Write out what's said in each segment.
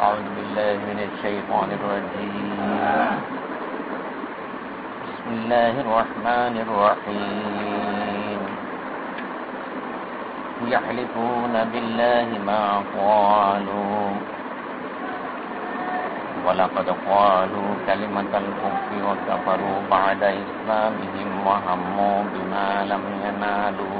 أعوذ بالله من الشيطان الرجيم. بسم الله الرحمن الرحيم. يحلفون بالله ما قالوا. ولقد قالوا كلمة الكفر وكفروا بعد إسلامهم وهموا بما لم ينالوا.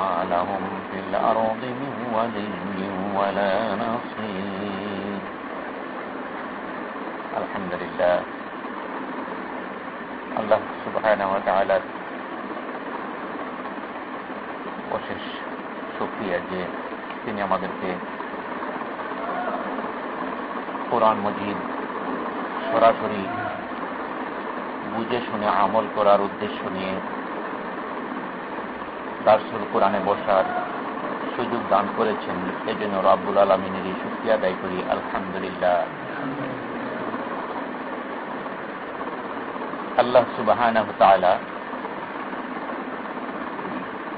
وما لهم في الأرض من ولي ولا نصير الحمد لله আল্লাহ সুবহানাহু ওয়া তাআলা অশেষ শুকরিয়া যে তিনি আমাদেরকে কোরআন মজিদ সরাসরি বুঝে শুনে আমল করার উদ্দেশ্য নিয়ে দার্সুল কোরআনে বসার সুযোগ দান করেছেন। এই জন্য রাব্বুল আলমিনের এই শুক্রিয়া আদায় করি। আলহামদুলিল্লাহ। আল্লাহ সুবাহ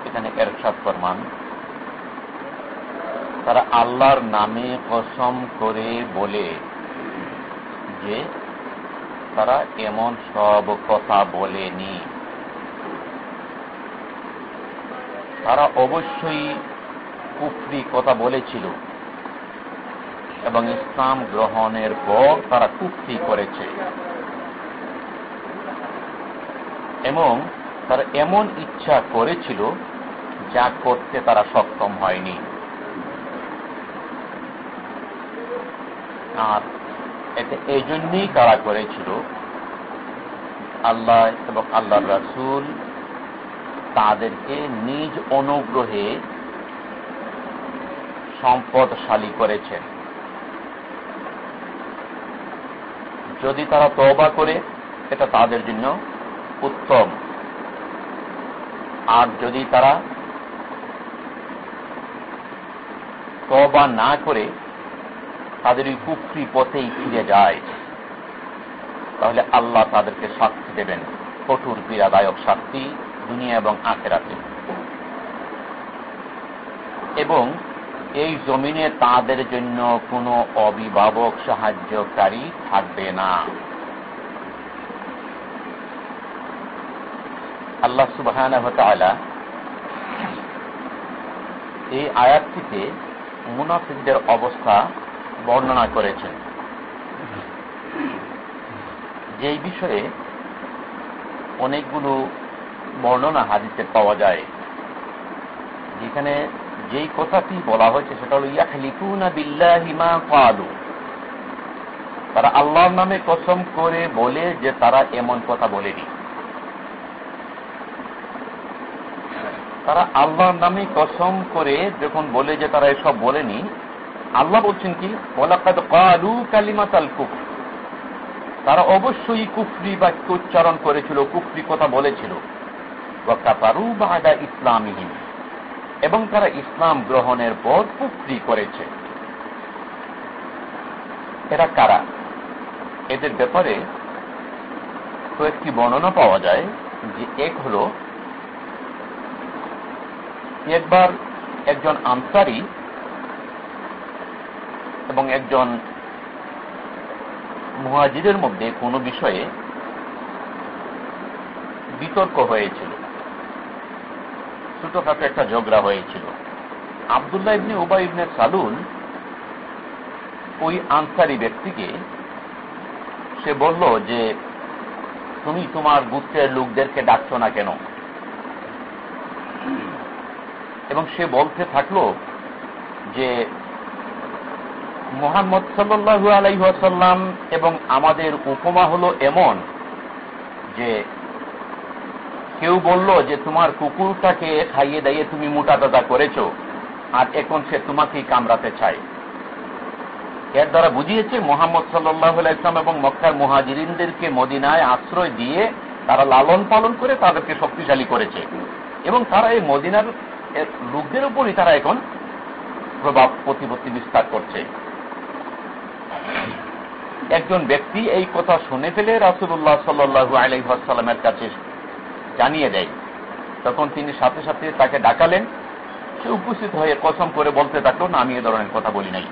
এখানে এরশাদ ফরমান। তারা আল্লাহর নামে কসম করে বলে যে তারা এমন সব কথা বলেনি। তারা অবশ্যই কুফরি কথা বলেছিল এবং ইসলাম গ্রহণের পর তারা কুফরি করেছে। এবং তারা এমন ইচ্ছা করেছিল যা করতে তারা সক্ষম হয়নি। আর এতে এই জন্যই তারা করেছিল, আল্লাহ এবং আল্লাহ রাসুল তাদেরকে নিজ অনুগ্রহে সম্পদশালী করেছেন যদি তারা তবা করে, এটা তাদের জন্য উত্তম। আর যদি তারা তবা না করে, তাদের ওই কুফরি পথেই ফিরে যায়, তাহলে আল্লাহ তাদেরকে শাস্তি দেবেন। কঠোর পীড়াদায়ক শাস্তি দুনিয়া এবং আখেরাতে। এবং এই জমিনে তাদের জন্য কোনো অভিভাবক সাহায্যকারী থাকবে না। আল্লাহ সুবাহ এই আয়াতটিতে মুনাফিকদের অবস্থা বর্ণনা করেছেন। যেই বিষয়ে অনেকগুলো বর্ণনা হাদিসে পাওয়া যায়। যেখানে যেই কথাটি বলা হয়েছে সেটা হল ইয়াহলিকুনা বিল্লাহি মা ক্বালু। তারা আল্লাহর নামে কসম করে বলে যে তারা এমন কথা বলেনি। তারা আল্লাহর নামে কসম করে যখন বলে যে তারা এসব বলেনি, আল্লাহ বলছেন কি? কালু কালিমাতাল কুফ তারা অবশ্যই কুফরি বাক্য উচ্চারণ করেছিল, কুফরি কথা বলেছিল। ওয়াকাফারু বাদা ইসলামহীন এবং তারা ইসলাম গ্রহণের পর কুফরি করেছে। এরা কারা? এদের ব্যাপারে কয়েকটি বর্ণনা পাওয়া যায়, যে এক হল একবার একজন আনসারি এবং একজন মুহাজিরের মধ্যে কোনো বিষয়ে বিতর্ক হয়েছিল। ছোটখাটো একটা ঝগড়া হয়েছিল। আবদুল্লাহ ইবনে উবাই ইবনে সালুল ওই আনসারি ব্যক্তিকে, সে বলল যে, তুমি তোমার গুত্রের লোকদেরকে ডাকছো না কেন? এবং সে বলতে থাকল যে, মোহাম্মদ সাল্লু আলাইসাল্লাম এবং আমাদের উপমা হল এমন যে কেউ বলল যে তোমার কুকুরটাকে খাইয়ে দাইয়ে তুমি মোটা দাদা করেছ, আর এখন সে তোমাকেই কামড়াতে চায়। এর দ্বারা বুঝিয়েছে মোহাম্মদ সাল্লাহ ইসলাম এবং মক্কার মুহাজিরিনদেরকে মদিনায় আশ্রয় দিয়ে তারা লালন পালন করে তাদেরকে শক্তিশালী করেছে। এবং তারা এই মদিনার লোকদের উপরই তারা এখন প্রভাব, প্রতিপত্তি বিস্তার করছে। একজন ব্যক্তি এই কথা শুনে ফেলে রাসুল্লাহ সাল্লু আলহাসাল্লামের কাছে জানিয়ে দেয়। তখন তিনি সাথে সাথে তাকে ডাকালেন। সে উপস্থিত হয়ে কসম করে বলতে থাকল, না, আমি এ ধরনের কথা বলি নাই।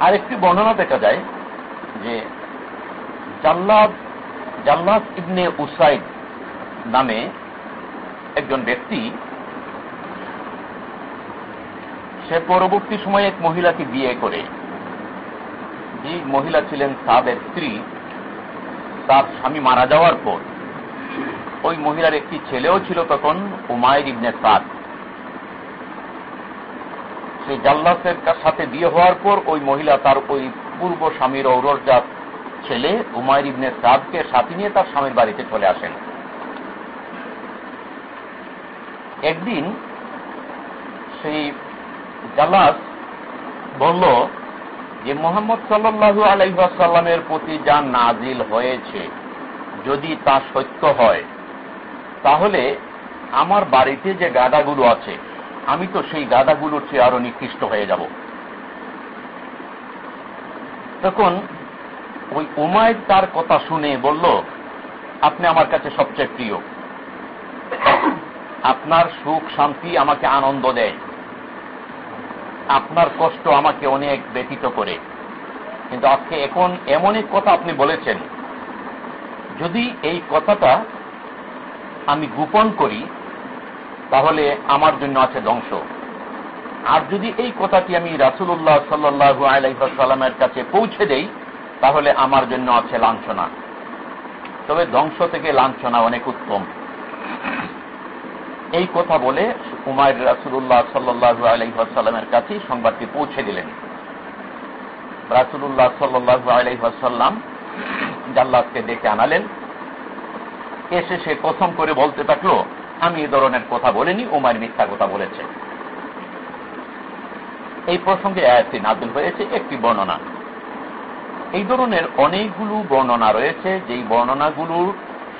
আর একটি বর্ণনা দেখা যায় যে জাল্লাদ জাল্লাদ ইবনে উসাইদ নামে একজন ব্যক্তি, সে পরবর্তী সময়ে এক মহিলাকে বিয়ে করে। যে মহিলা ছিলেন তাদের স্ত্রী তার স্বামী মারা যাওয়ার পর, ওই মহিলার একটি ছেলেও ছিল তখন উমায়ের ইবনে সাদ। সেই জাল্লাসের সাথে বিয়ে হওয়ার পর ওই মহিলা তার ওই পূর্ব স্বামীর ঔরজাত ছেলে উমায়ের ইবনে সাদকে সাথে নিয়ে তার স্বামীর বাড়িতে চলে আসেন। একদিন সেই জালাস বলল যে মোহাম্মদ সাল্লু আলাইসাল্লামের প্রতি যা নাজিল হয়েছে, যদি তা সত্য হয়, তাহলে আমার বাড়িতে যে গাদাগুলো আছে, আমি তো সেই গাদাগুলোর চেয়ে আরও নিকৃষ্ট হয়ে যাব। তখন ওই উমায় তার কথা শুনে বলল, আপনি আমার কাছে সবচেয়ে প্রিয়। আপনার সুখ শান্তি আমাকে আনন্দ দেয়। আপনার কষ্ট আমাকে অনেক ব্যতীত করে। কিন্তু আজকে এখন এমন এক কথা আপনি বলেছেন। যদি এই কথাটা আমি গোপন করি, তাহলে আমার জন্য আছে ধ্বংস। আর যদি এই কথাটি আমি রাসুল্লাহ সাল্লু আলাইসাল্লামের কাছে পৌঁছে দেই, তাহলে আমার জন্য আছে লাঞ্ছনা। তবে ধ্বংস থেকে লাঞ্ছনা অনেক উত্তম। এই কথা বলে উমায় রাসুল্লাহ সাল্লু আলাইসাল্লামের কাছে সংবাদটি পৌঁছে দিলেন। রাসুল্লাহ সাল্লু আলাইসাল্লাম জাল্লাদকে ডেকে আনালেন। এসে সে কসম করে বলতে থাকল, আমি এ ধরনের কথা বলিনি উমার মিথ্যা কথা বলেছে। এই প্রসঙ্গে আয়াতটি নাজিল হয়েছে, একটি বর্ণনা। এই ধরনের অনেকগুলো বর্ণনা রয়েছে, যেই বর্ণনাগুলোর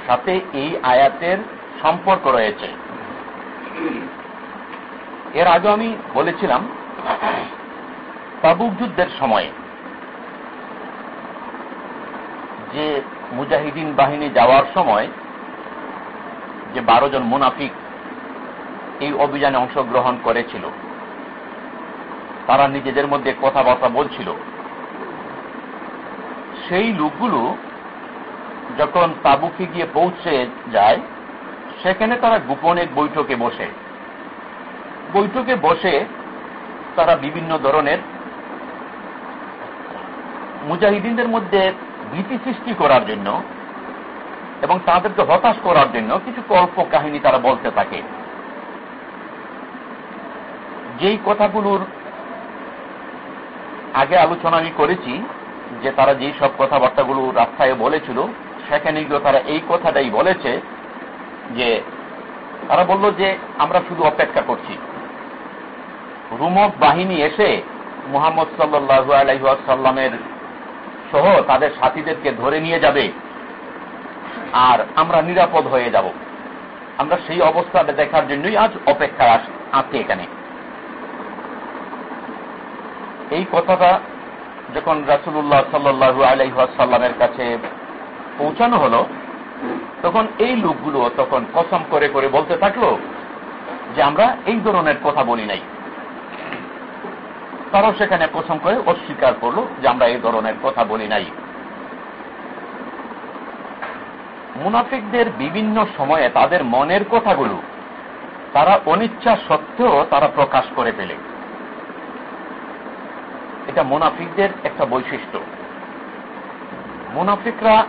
সাথে এই আয়াতের সম্পর্ক রয়েছে। এর আগে আমি বলেছিলাম, তাবুক যুদ্ধের সময়ে যে মুজাহিদিন বাহিনী যাওয়ার সময় যে বারো জন মুনাফিক এই অভিযানে অংশগ্রহণ করেছিল, তারা নিজেদের মধ্যে কথাবার্তা বলছিল, সেই লোকগুলো যখন তাবুকে গিয়ে পৌঁছে যায় সেখানে তারা গোপন বৈঠকে বসে। বৈঠকে বসে তারা বিভিন্ন ধরনের মুজাহিদিনদের মধ্যে ভীতি সৃষ্টি করার জন্য এবং তাদেরকে হতাশ করার জন্য কিছু কল্প কাহিনী তারা বলতে থাকে। যেই কথাগুলোর আগে আলোচনা আমি করেছি, যে তারা যেই সব কথাবার্তাগুলো রাস্তায় বলেছিল সেখানে গিয়ে তারা এই কথাটাই বলেছে যে তারা বলল যে আমরা শুধু অপেক্ষা করছি। রুমক বাহিনী এসে মোহাম্মদ সাল্লু আলাইসাল্লামের সহ তাদের সাথীদেরকে ধরে নিয়ে যাবে আর আমরা নিরাপদ হয়ে যাব। আমরা সেই অবস্থাটা দেখার জন্যই আজ অপেক্ষা আছি এখানে। এই কথাটা যখন রাসুল্লাহ সাল্লু আলাইসাল্লামের কাছে পৌঁছানো হলো তখন এই লোকগুলো তখন কসম করে করে বলতে থাকল যে আমরা এই ধরনের কথা বলি নাই। তারাও সেখানে কসম করে অস্বীকার করল যে আমরা এই ধরনের কথা বলি নাই। মুনাফিকদের বিভিন্ন সময়ে তাদের মনের কথাগুলো তারা অনিচ্ছা সত্ত্বেও তারা প্রকাশ করে ফেলে। এটা মুনাফিকদের একটা বৈশিষ্ট্য। মুনাফিকরা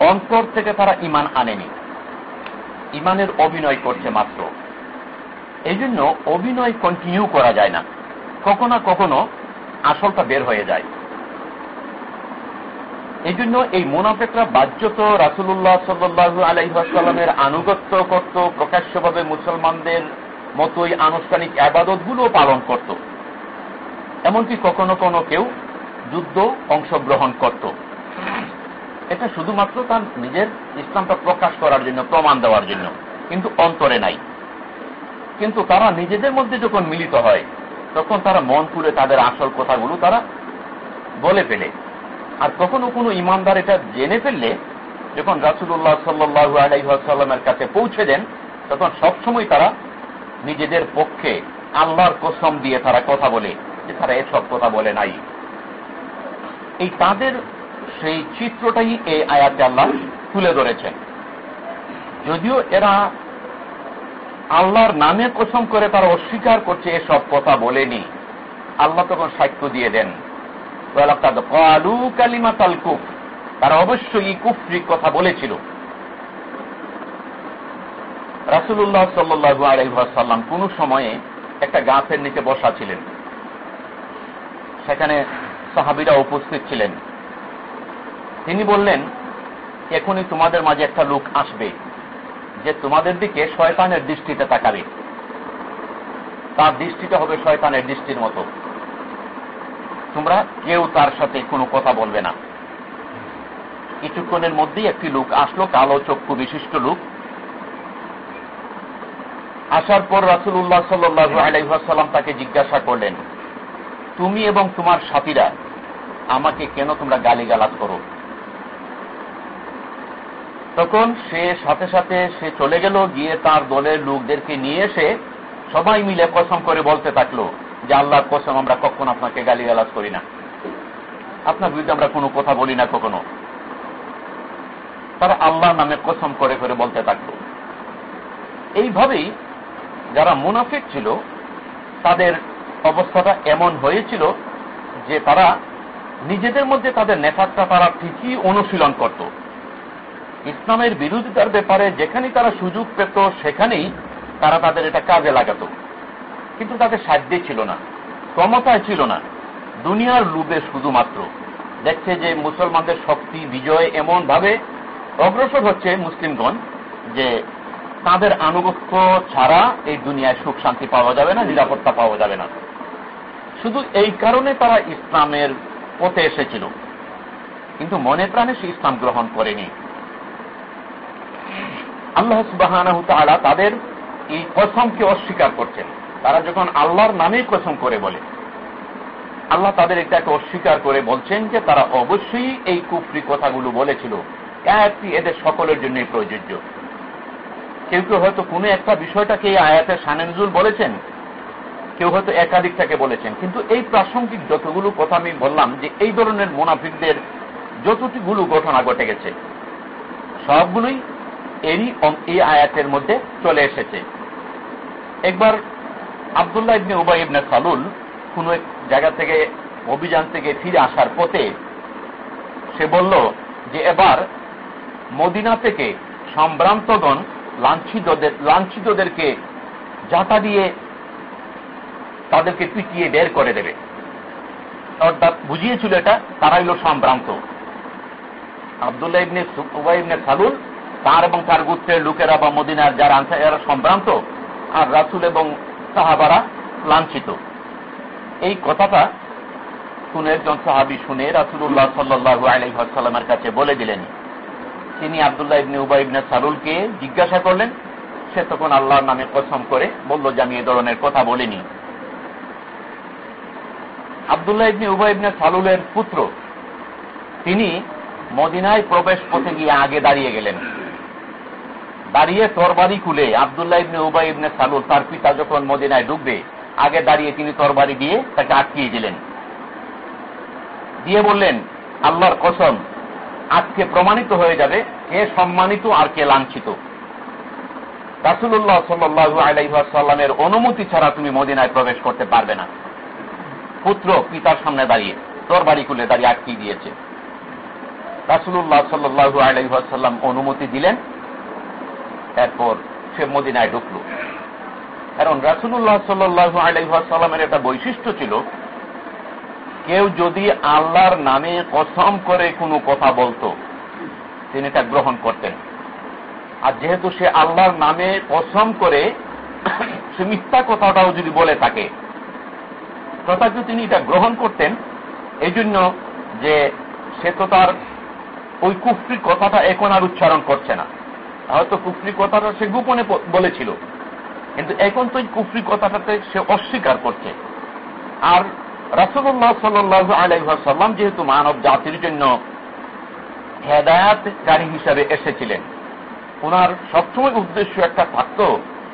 অন্তর থেকে তারা ইমান আনেনি। ইমানের অভিনয় করছে মাত্র। এই জন্য অভিনয় কন্টিনিউ করা যায় না। কখনো কখনো আসলটা বের হয়ে যায়। এই জন্য এই মুনাফেকরা বাহ্যত রাসুল্লাহ সাল্লু আলাইসাল্লামের আনুগত্য করত, প্রকাশ্যভাবে মুসলমানদের মতোই আনুষ্ঠানিক আবাদতগুলো পালন করত। এমনকি কখনো কোনো কেউ যুদ্ধ অংশগ্রহণ করত। এটা শুধুমাত্র তার নিজের ইসলামটা প্রকাশ করার জন্য, প্রমাণ দেওয়ার জন্য, কিন্তু অন্তরে নাই। কিন্তু তারা নিজেদের মধ্যে যখন মিলিত হয়, তখন তারা মন খুলে তাদের আসল কথাগুলো তারা বলে ফেলে। আর কখনো কোনো ইমানদার এটা জেনে ফেললে, যখন রাসুল্লাহ সাল্লু আলাইসাল্লামের কাছে পৌঁছে দেন, তখন সবসময় তারা নিজেদের পক্ষে আল্লাহর কসম দিয়ে তারা কথা বলে যে তারা এসব কথা বলে নাই। এই তাদের সেই চিত্রটাই এই আয়াতে আল্লাহ তুলে ধরেছেন। যদিও এরা আল্লাহর নামে কসম করে তারা অস্বীকার করছে, এসব কথা বলেনি। আল্লাহ তখন সাক্ষ্য দিয়ে দেন। তারা অবশ্যই কুফরি কথা বলেছিল। রাসুল্লাহ সাল্লু আলাইসাল্লাম কোন সময়ে একটা গাছের নিচে বসা ছিলেন। সেখানে সাহাবিরা উপস্থিত ছিলেন। তিনি বললেন এখনই তোমাদের মাঝে একটা লোক আসবে, যে তোমাদের দিকে শয়তানের দৃষ্টিতে তাকাবে। তার দৃষ্টিটা হবে শয়তানের দৃষ্টির মতো। তোমরা কেউ তার সাথে কোনো কথা বলবে না। কিছুক্ষণের মধ্যেই একটি লোক আসলো, কালো চক্ষু বিশিষ্ট লোক। আসার পর রাসুল্লাহ সাল্লু আলাইসাল্লাম তাকে জিজ্ঞাসা করলেন, তুমি এবং তোমার সাথীরা আমাকে কেন তোমরা গালিগালাজ করো? তখন সে সাথে সাথে সে চলে গেল, গিয়ে তার দলের লোকদেরকে নিয়ে এসে সবাই মিলে কসম করে বলতে থাকল যে, আল্লাহর কসম, আমরা কখন আপনাকে গালিগালাজ করি না। আপনার বিরুদ্ধে আমরা কোনো কথা বলি না কখনো। তারা আল্লাহ নামে কসম করে করে বলতে থাকল। এইভাবেই যারা মুনাফিক ছিল, তাদের অবস্থাটা এমন হয়েছিল যে, তারা নিজেদের মধ্যে তাদের নেতারটা তারা ঠিকই অনুশীলন করত। ইসলামের বিরোধিতার ব্যাপারে যেখানেই তারা সুযোগ পেত, সেখানেই তারা তাদের এটা কাজে লাগাত। কিন্তু তাদের সাধ্যে ছিল না, ক্ষমতায় ছিল না। দুনিয়ার লুবে শুধুমাত্র। দেখছে যে মুসলমানদের শক্তি বিজয় এমন ভাবে অগ্রসর হচ্ছে মুসলিমগণ যে তাদের আনুগত্য ছাড়া এই দুনিয়ায় সুখ শান্তি পাওয়া যাবে না, নিরাপত্তা পাওয়া যাবে না। শুধু এই কারণে তারা ইসলামের পথে এসেছিল। কিন্তু মনে প্রাণে সে ইসলাম গ্রহণ করেনি। আল্লাহ সুবাহ তাদের এই কসমকে অস্বীকার করছেন। তারা যখন আল্লাহর নামে কসম করে বলে, আল্লাহ তাদের এটাকে অস্বীকার করে বলছেন যে তারা অবশ্যই এই কুফরি কথাগুলো বলেছিল। একটি এদের সকলের জন্যই প্রযোজ্য। কেউ কেউ হয়তো কোনো একটা বিষয়টাকে এই আয়াতের সানেনজুল বলেছেন, কেউ হয়তো একাধিকটাকে বলেছেন। কিন্তু এই প্রাসঙ্গিক যতগুলো কথা আমি বললাম যে এই ধরনের মোনাফিকদের যতটিগুলো ঘটনা ঘটে গেছে, সবগুলোই এরই এই আয়াতের মধ্যে চলে এসেছে। একবার আবদুল্লাহ ইবনে উবাই ইবনে সালুল কোন এক জায়গা থেকে অভিযান থেকে ফিরে আসার পথে সে বলল যে এবার মদিনা থেকে সম্ভ্রান্তগণ লাঞ্ছিতদের লাঞ্ছিতদেরকে জাতা দিয়ে তাদেরকে পিটিয়ে বের করে দেবে। অর্থাৎ বুঝিয়েছিল এটা তারা হইল সম্ভ্রান্ত। আবদুল্লাহ ইবনে উবাই ইবনে সালুল তার এবং তার গুত্রের লোকেরা বা মদিনার যারা আনছে এরা সম্ভ্রান্ত আর রাসুল এবং সাহাবারা লাঞ্ছিত। এই কথাটা শুনে একজন সাহাবি শুনে রাসুল্লাহ সাল্লু আলহামের কাছে বলে দিলেন। তিনি আবদুল্লাহ ইবনে উবাই ইবনে সালুলকে জিজ্ঞাসা করলেন, সে তখন আল্লাহর নামে কসম করে বলল, যে আমি এ ধরনের কথা বলিনি। আবদুল্লাহ ইবনে উবাই ইবনে সালুলের পুত্র, তিনি মদিনায় প্রবেশ পথে গিয়ে আগে দাঁড়িয়ে গেলেন। দাঁড়িয়ে তরবারি খুলে আবদুল্লাহ ইবনে উবাই ইবনে সালুল, তার পিতা যখন মদিনায় ঢুকবে আগে দাঁড়িয়ে তিনি তরবারি দিয়ে তাকে আটকিয়ে দিলেন। দিয়ে বললেন, আল্লাহর কসম, আজকে প্রমাণিত হয়ে যাবে কে সম্মানিত আর কে লাঞ্ছিত। রাসুল্লাহ সাল্লু আলাইসাল্লামের অনুমতি ছাড়া তুমি মদিনায় প্রবেশ করতে পারবে না। পুত্র পিতার সামনে দাঁড়িয়ে তোর বাড়ি খুলে দাঁড়িয়ে আটকিয়ে দিয়েছে। রাসুল্লাহ সাল্লু আলাইসাল্লাম অনুমতি দিলেন এরপর সে মদিনায় ঢুকল। কারণ রাসুল্লাহ সাল্লু আলাইসাল্লামের একটা বৈশিষ্ট্য ছিল, কেউ যদি আল্লাহর নামে কসম করে কোনো কথা বলতো, তিনি তা গ্রহণ করতেন। আর যেহেতু সে আল্লাহর নামে কসম করে, সে মিথ্যা কথাটাও যদি বলে থাকে তথাপি তিনি এটা গ্রহণ করতেন। এই জন্য যে সে তো তার ওই কুফরি কথাটা এখন আর উচ্চারণ করছে না। হয়তো কুফরি কথাটা সে গোপনে বলেছিল। কিন্তু এখন তো এই কুফরি কথাটাতে সে অস্বীকার করছে। আর রাসুল্লাহ সাল্লাহ আলাইসাল্লাম যেহেতু মানব জাতির জন্য হেদায়াতকারী হিসাবে এসেছিলেন ওনার সবসময় উদ্দেশ্য একটা থাকত,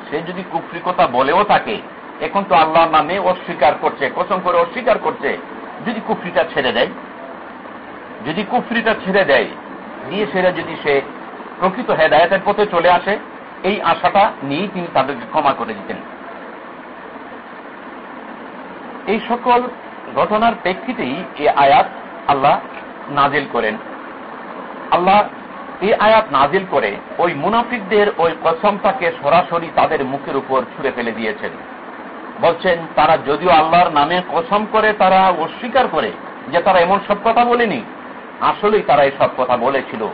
সে যদি কুফরি কথা বলেও থাকে, এখন তো আল্লাহ নামে অস্বীকার করছে, কসম করে অস্বীকার করছে, যদি কুফরিটা ছেড়ে দেয়, যদি কুফরিটা ছেড়ে দেয়, দিয়ে সেটা যদি সে প্রকৃত হেদায়তের পথে চলে আসে, এই আশাটা নিয়েই তিনি তাদেরকে ক্ষমা করে দিতেন। এই সকল ঘটনার প্রেক্ষিতেই এই আয়াত আল্লাহ নাজিল করেন। আল্লাহ এই আয়াত নাজিল করে ওই মুনাফিকদের ওই কসমটাকে সরাসরি তাদের মুখের উপর ছুড়ে ফেলে দিয়েছেন। বলছেন, তারা যদিও আল্লাহর নামে কসম করে, তারা অস্বীকার করে যে তারা এমন সব কথা বলেনি, আসলেই তারা এই সব কথা বলেছিল।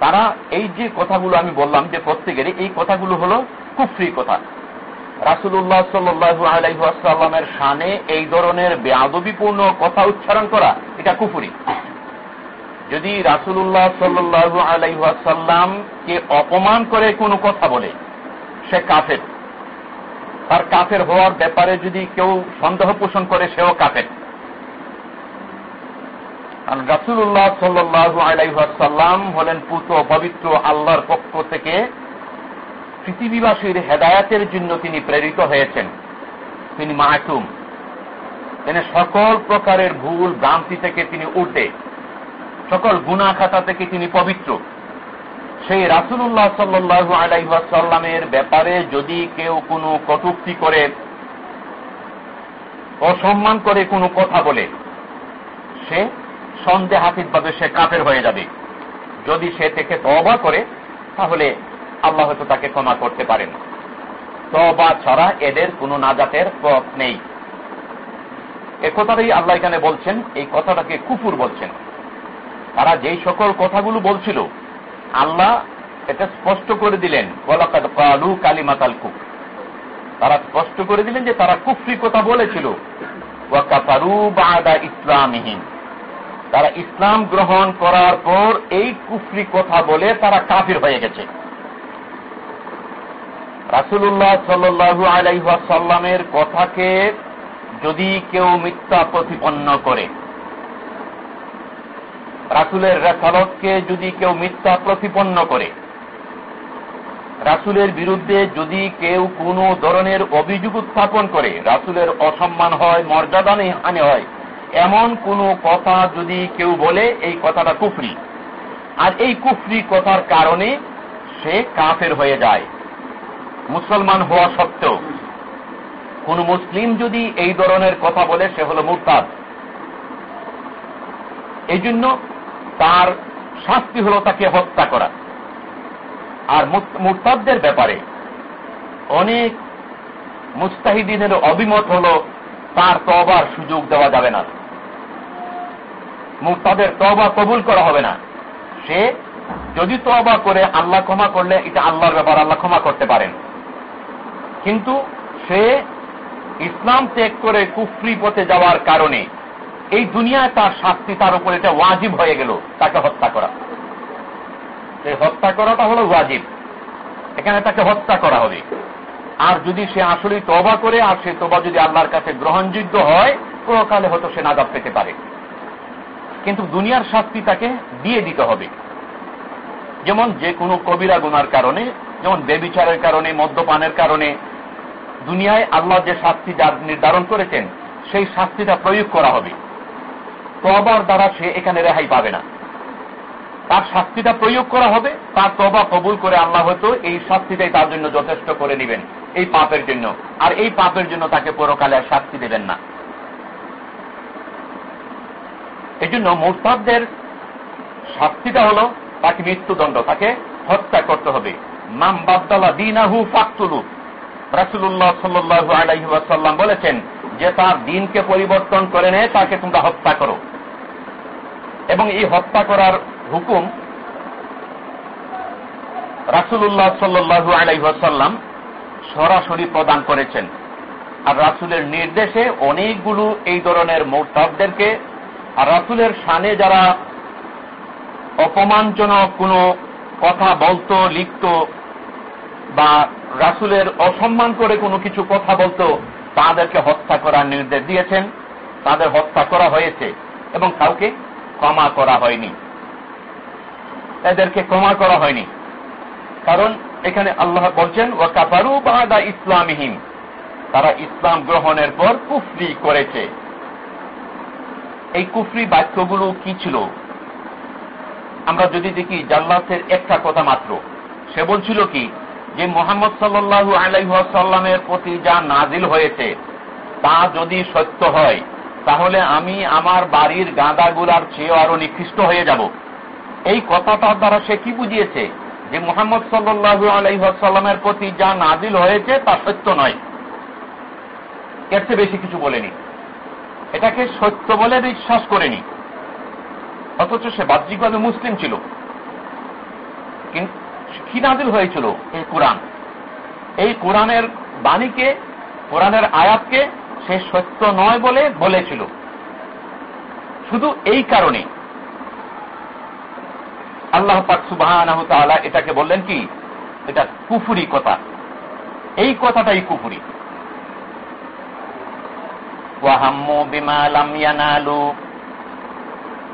তারা এই যে কথাগুলো আমি বললাম যে প্রত্যেকেরই, এই কথাগুলো হলো কুফরি কথা। রাসুল্লাহ সাল্লু আলাইসাল্লামের সানে এই ধরনের বেআবিপূর্ণ কথা উচ্চারণ করা, এটা কুফুরি। যদি রাসুল্লাহ সাল্লু আলাইসাল্লামকে অপমান করে কোনো কথা বলে, সে কাফের। তার কাফের হওয়ার ব্যাপারে যদি কেউ সন্দেহ পোষণ করে, সেও কাফের। রাসুল্লাহ সাল্লু আলাইসাল্লাম হলেন পুত পবিত্র আল্লাহর পক্ষ থেকে পৃথিবীবাসীর হেদায়াতের জন্য তিনি প্রেরিত হয়েছেন। তিনি মাহতুম। তিনি সকল প্রকারের ভুল ভ্রান্তি থেকে তিনি উঠে, সকল গুনা খাতা থেকে তিনি পবিত্র। সেই রাসুল্লাহ সাল্লু আলাইসাল্লামের ব্যাপারে যদি কেউ কোনো কটুক্তি করে, অসম্মান করে কোনো কথা বলে, সে সন্দেহাতীতভাবে সে কাপের হয়ে যাবে। যদি সে থেকে তবা করে, তাহলে আল্লাহ হয়তো তাকে ক্ষমা করতে পারেন। তবা ছাড়া এদের কোনো নাজাতের পথ নেই। এ কথাটাই আল্লাহ এখানে বলছেন, এই কথাটাকে কুকুর বলছেন। তারা যেই সকল কথাগুলো বলছিল, আল্লাহ এটা স্পষ্ট করে দিলেন কালু কালিমাতাল কুফ তারা স্পষ্ট করে দিলেন যে তারা কুফরি কথা বলেছিল ইসলামহীন তারা ইসলাম গ্রহণ করার পর এই কুফরি কথা বলে তারা কাফির হয়ে গেছে। রাসুল্লাহ সাল্লু আলাইসাল্লামের কথাকে যদি কেউ মিথ্যা প্রতিপন্ন করে, রাসুলের রেসালতকে যদি কেউ মিথ্যা প্রতিপন্ন করে, রাসুলের বিরুদ্ধে যদি কেউ কোনো ধরনের অভিযোগ উত্থাপন করে, রাসুলের অসম্মান হয়, মর্যাদা হানি হয় এমন কোন কথা যদি কেউ বলে, এই কথাটা কুফরি। আর এই কুফরি কথার কারণে সে কাফের হয়ে যায়। মুসলমান হওয়া সত্ত্বেও, কোন মুসলিম যদি এই ধরনের কথা বলে, সে হল মুরতাদ। এই জন্য তার শাস্তি হল তাকে হত্যা করা। আর মুরতাদদের ব্যাপারে অনেক মুস্তাহিদিনের অভিমত হল, তার তবার সুযোগ দেওয়া যাবে না। মুরতাদের তবা কবুল করা হবে না। সে যদি তবা করে, আল্লাহ ক্ষমা করলে এটা আল্লাহর ব্যাপার, আল্লাহ ক্ষমা করতে পারেন। কিন্তু সে ইসলাম ত্যাগ করে কুফরি পথে যাওয়ার কারণে এই দুনিয়ায় তার শাস্তি তার উপর এটা ওয়াজিব হয়ে গেল, তাকে হত্যা করা। এই হত্যা করাটা হলো ওয়াজিব। এখানে তাকে হত্যা করা হবে। আর যদি সে আসলেই তবা করে, আর সে তবা যদি আল্লাহর কাছে গ্রহণযোগ্য হয়, প্রকালে হয়তো সে নাজাব পেতে পারে। কিন্তু দুনিয়ার শাস্তি তাকে দিয়ে দিতে হবে। যেমন যে কোনো কবিরা গুনার কারণে, যেমন বেবিচারের কারণে, মদ্যপানের কারণে, দুনিয়ায় আল্লাহ যে শাস্তি নির্ধারণ করেছেন, সেই শাস্তিটা প্রয়োগ করা হবে। তবার দ্বারা সে এখানে রেহাই পাবে না। তার শাস্তিটা প্রয়োগ করা হবে, তার তবা কবুল করে আল্লাহ হয়তো এই শাস্তিটাই তার জন্য যথেষ্ট করে নেবেন, এই পাপের জন্য। আর এই পাপের জন্য তাকে পরকালে আর শাস্তি দেবেন না। এই জন্য মোরতাবদের শাস্তিটা হল তাকে মৃত্যুদণ্ড, তাকে হত্যা করতে হবে। নাম বাদ্দালা দিনাহু ফাকতুলু। রাসুল্লাহ সাল্লু আলাইসাল্লাম বলেছেন, যে তার দিনকে পরিবর্তন করে নেয়, তাকে তোমরা হত্যা করো। এবং এই হত্যা করার হুকুম রাসুল্লাহ সাল্লু আলাইসাল্লাম সরাসরি প্রদান করেছেন। আর রাসুলের নির্দেশে অনেকগুলো এই ধরনের মোরতাবদেরকে আর রাসুলের সানে যারা অপমানজনক কোনো কথা বলতো, লিখত, বা রাসুলের অসম্মান করে কোনো কিছু কথা বলতো, তাদেরকে হত্যা করার নির্দেশ দিয়েছেন। তাদের হত্যা করা হয়েছে এবং কাউকে ক্ষমা করা হয়নি। এদেরকে ক্ষমা করা হয়নি। কারণ এখানে আল্লাহ বলছেন ও কাপারু বাহাদা ইসলামহীন তারা ইসলাম গ্রহণের পর কুফরি করেছে। এই কুফরি বাক্যগুলো কি ছিল? আমরা যদি দেখি জাল্লাসের একটা কথা মাত্র। সে বলছিল কি, যে মোহাম্মদ সাল্লু আলাইসাল্লামের প্রতি যা নাজিল হয়েছে, তা যদি সত্য হয়, তাহলে আমি আমার বাড়ির গাঁদাগুলার চেয়েও আরও নিকৃষ্ট হয়ে যাব। এই কথাটার দ্বারা সে কি বুঝিয়েছে? যে মোহাম্মদ সাল্লু আলাইসাল্লামের প্রতি যা নাজিল হয়েছে, তা সত্য নয়। এর চেয়ে বেশি কিছু বলেনি। এটাকে সত্য বলে বিশ্বাস করেনি। অথচ সে বাহ্যিকভাবে মুসলিম ছিল। কি নাজিল হয়েছিল এই কোরআন? এই কোরআনের বাণীকে, কোরআনের আয়াতকে সে সত্য নয় বলে বলেছিল। শুধু এই কারণে। আল্লাহ পাক সুবাহ এটাকে বললেন কি? এটা কুফুরি কথা। এই কথাটাই কুফুরি।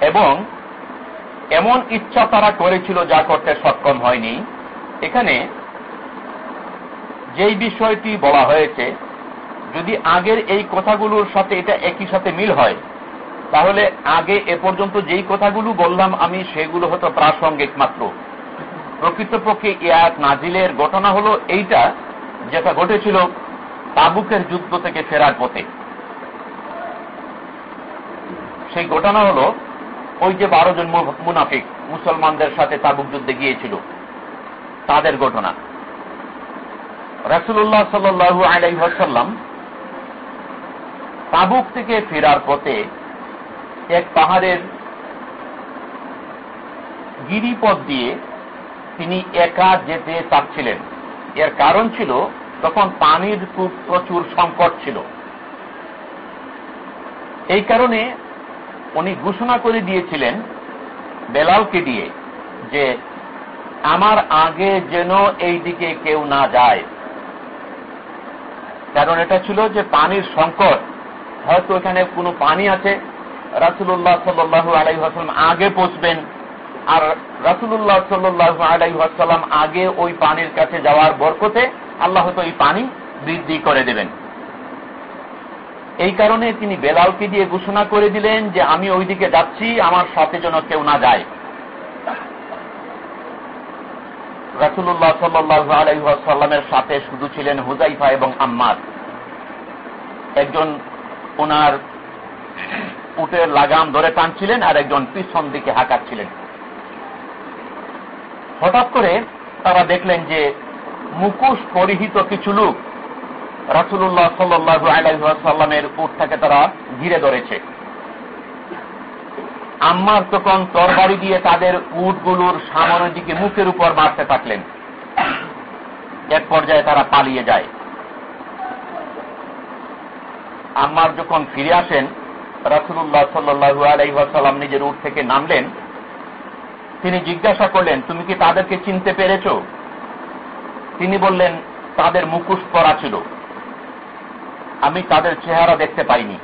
এবং এমন ইচ্ছা তারা করেছিল যা করতে সক্ষম হয়নি। এখানে যেই বিষয়টি বলা হয়েছে, যদি আগের এই কথাগুলোর সাথে এটা একই সাথে মিল হয়, তাহলে আগে এ পর্যন্ত যেই কথাগুলো বললাম আমি সেগুলো হতো প্রাসঙ্গিক মাত্র। প্রকৃতপক্ষে ইয়াত নাজিলের ঘটনা হলো এইটা, যেটা ঘটেছিল তাবুকের যুদ্ধ থেকে ফেরার পথে। সেই ঘটনা হলো, ওই যে বারো জন মুনাফিক, মুসলমানদের সাথে তাবুক যুদ্ধে গিয়েছিল। তাদের ঘটনা। রাসুল্লাহ সাল্লু আলাইসাল্লাম তাবুক থেকে ফেরার পথে এক পাহাড়ের গিরিপথ দিয়ে তিনি একা যেতে চাচ্ছিলেন। এর কারণ ছিল, তখন পানির খুব প্রচুর সংকট ছিল। এই কারণে উনি ঘোষণা করে দিয়েছিলেন বেলালকে দিয়ে যে আমার আগে যেন এই দিকে কেউ না যায়। কারণ এটা ছিল যে পানির সংকট। হয়তো এখানে কোনো পানি আছে। রাসুল্লাহ সাল্লু আলাইসাল্লাম আগে পৌঁছবেন। আর রাসুল্লাহ সাল্লু আলাইসাল্লাম আগে ওই পানির কাছে যাওয়ার বরকতে আল্লাহ হয়তো এই পানি বৃদ্ধি করে দেবেন। এই কারণে তিনি বেলালকে দিয়ে ঘোষণা করে দিলেন যে আমি ওইদিকে যাচ্ছি, আমার সাথে যেন কেউ না যায়। রাসুল্লাহ সাল্লু সাথে শুধু ছিলেন হুজাইফা এবং আম্মার। একজন ওনার উটের লাগাম ধরে টানছিলেন আর একজন পিছন দিকে হাঁকাচ্ছিলেন। হঠাৎ করে তারা দেখলেন যে মুকুশ পরিহিত কিছু লোক রাসুল্লাহ সাল্লু আলাইসাল্লামের উঠটাকে তারা ঘিরে ধরেছে। আম্মার তখন তরবারি দিয়ে তাদের উটগুলোর সামনের দিকে মুখের উপর মারতে থাকলেন। এক পর্যায়ে তারা পালিয়ে যায়। আম্মার যখন ফিরে আসেন রাসুল্লাহ সাল্লু আলাইসাল্লাম নিজের উঠ থেকে নামলেন। তিনি জিজ্ঞাসা করলেন, তুমি কি তাদেরকে চিনতে পেরেছ? তিনি বললেন, তাদের মুখোশ পরা ছিল। আমি তাদের চেহারা দেখতে পাইনি।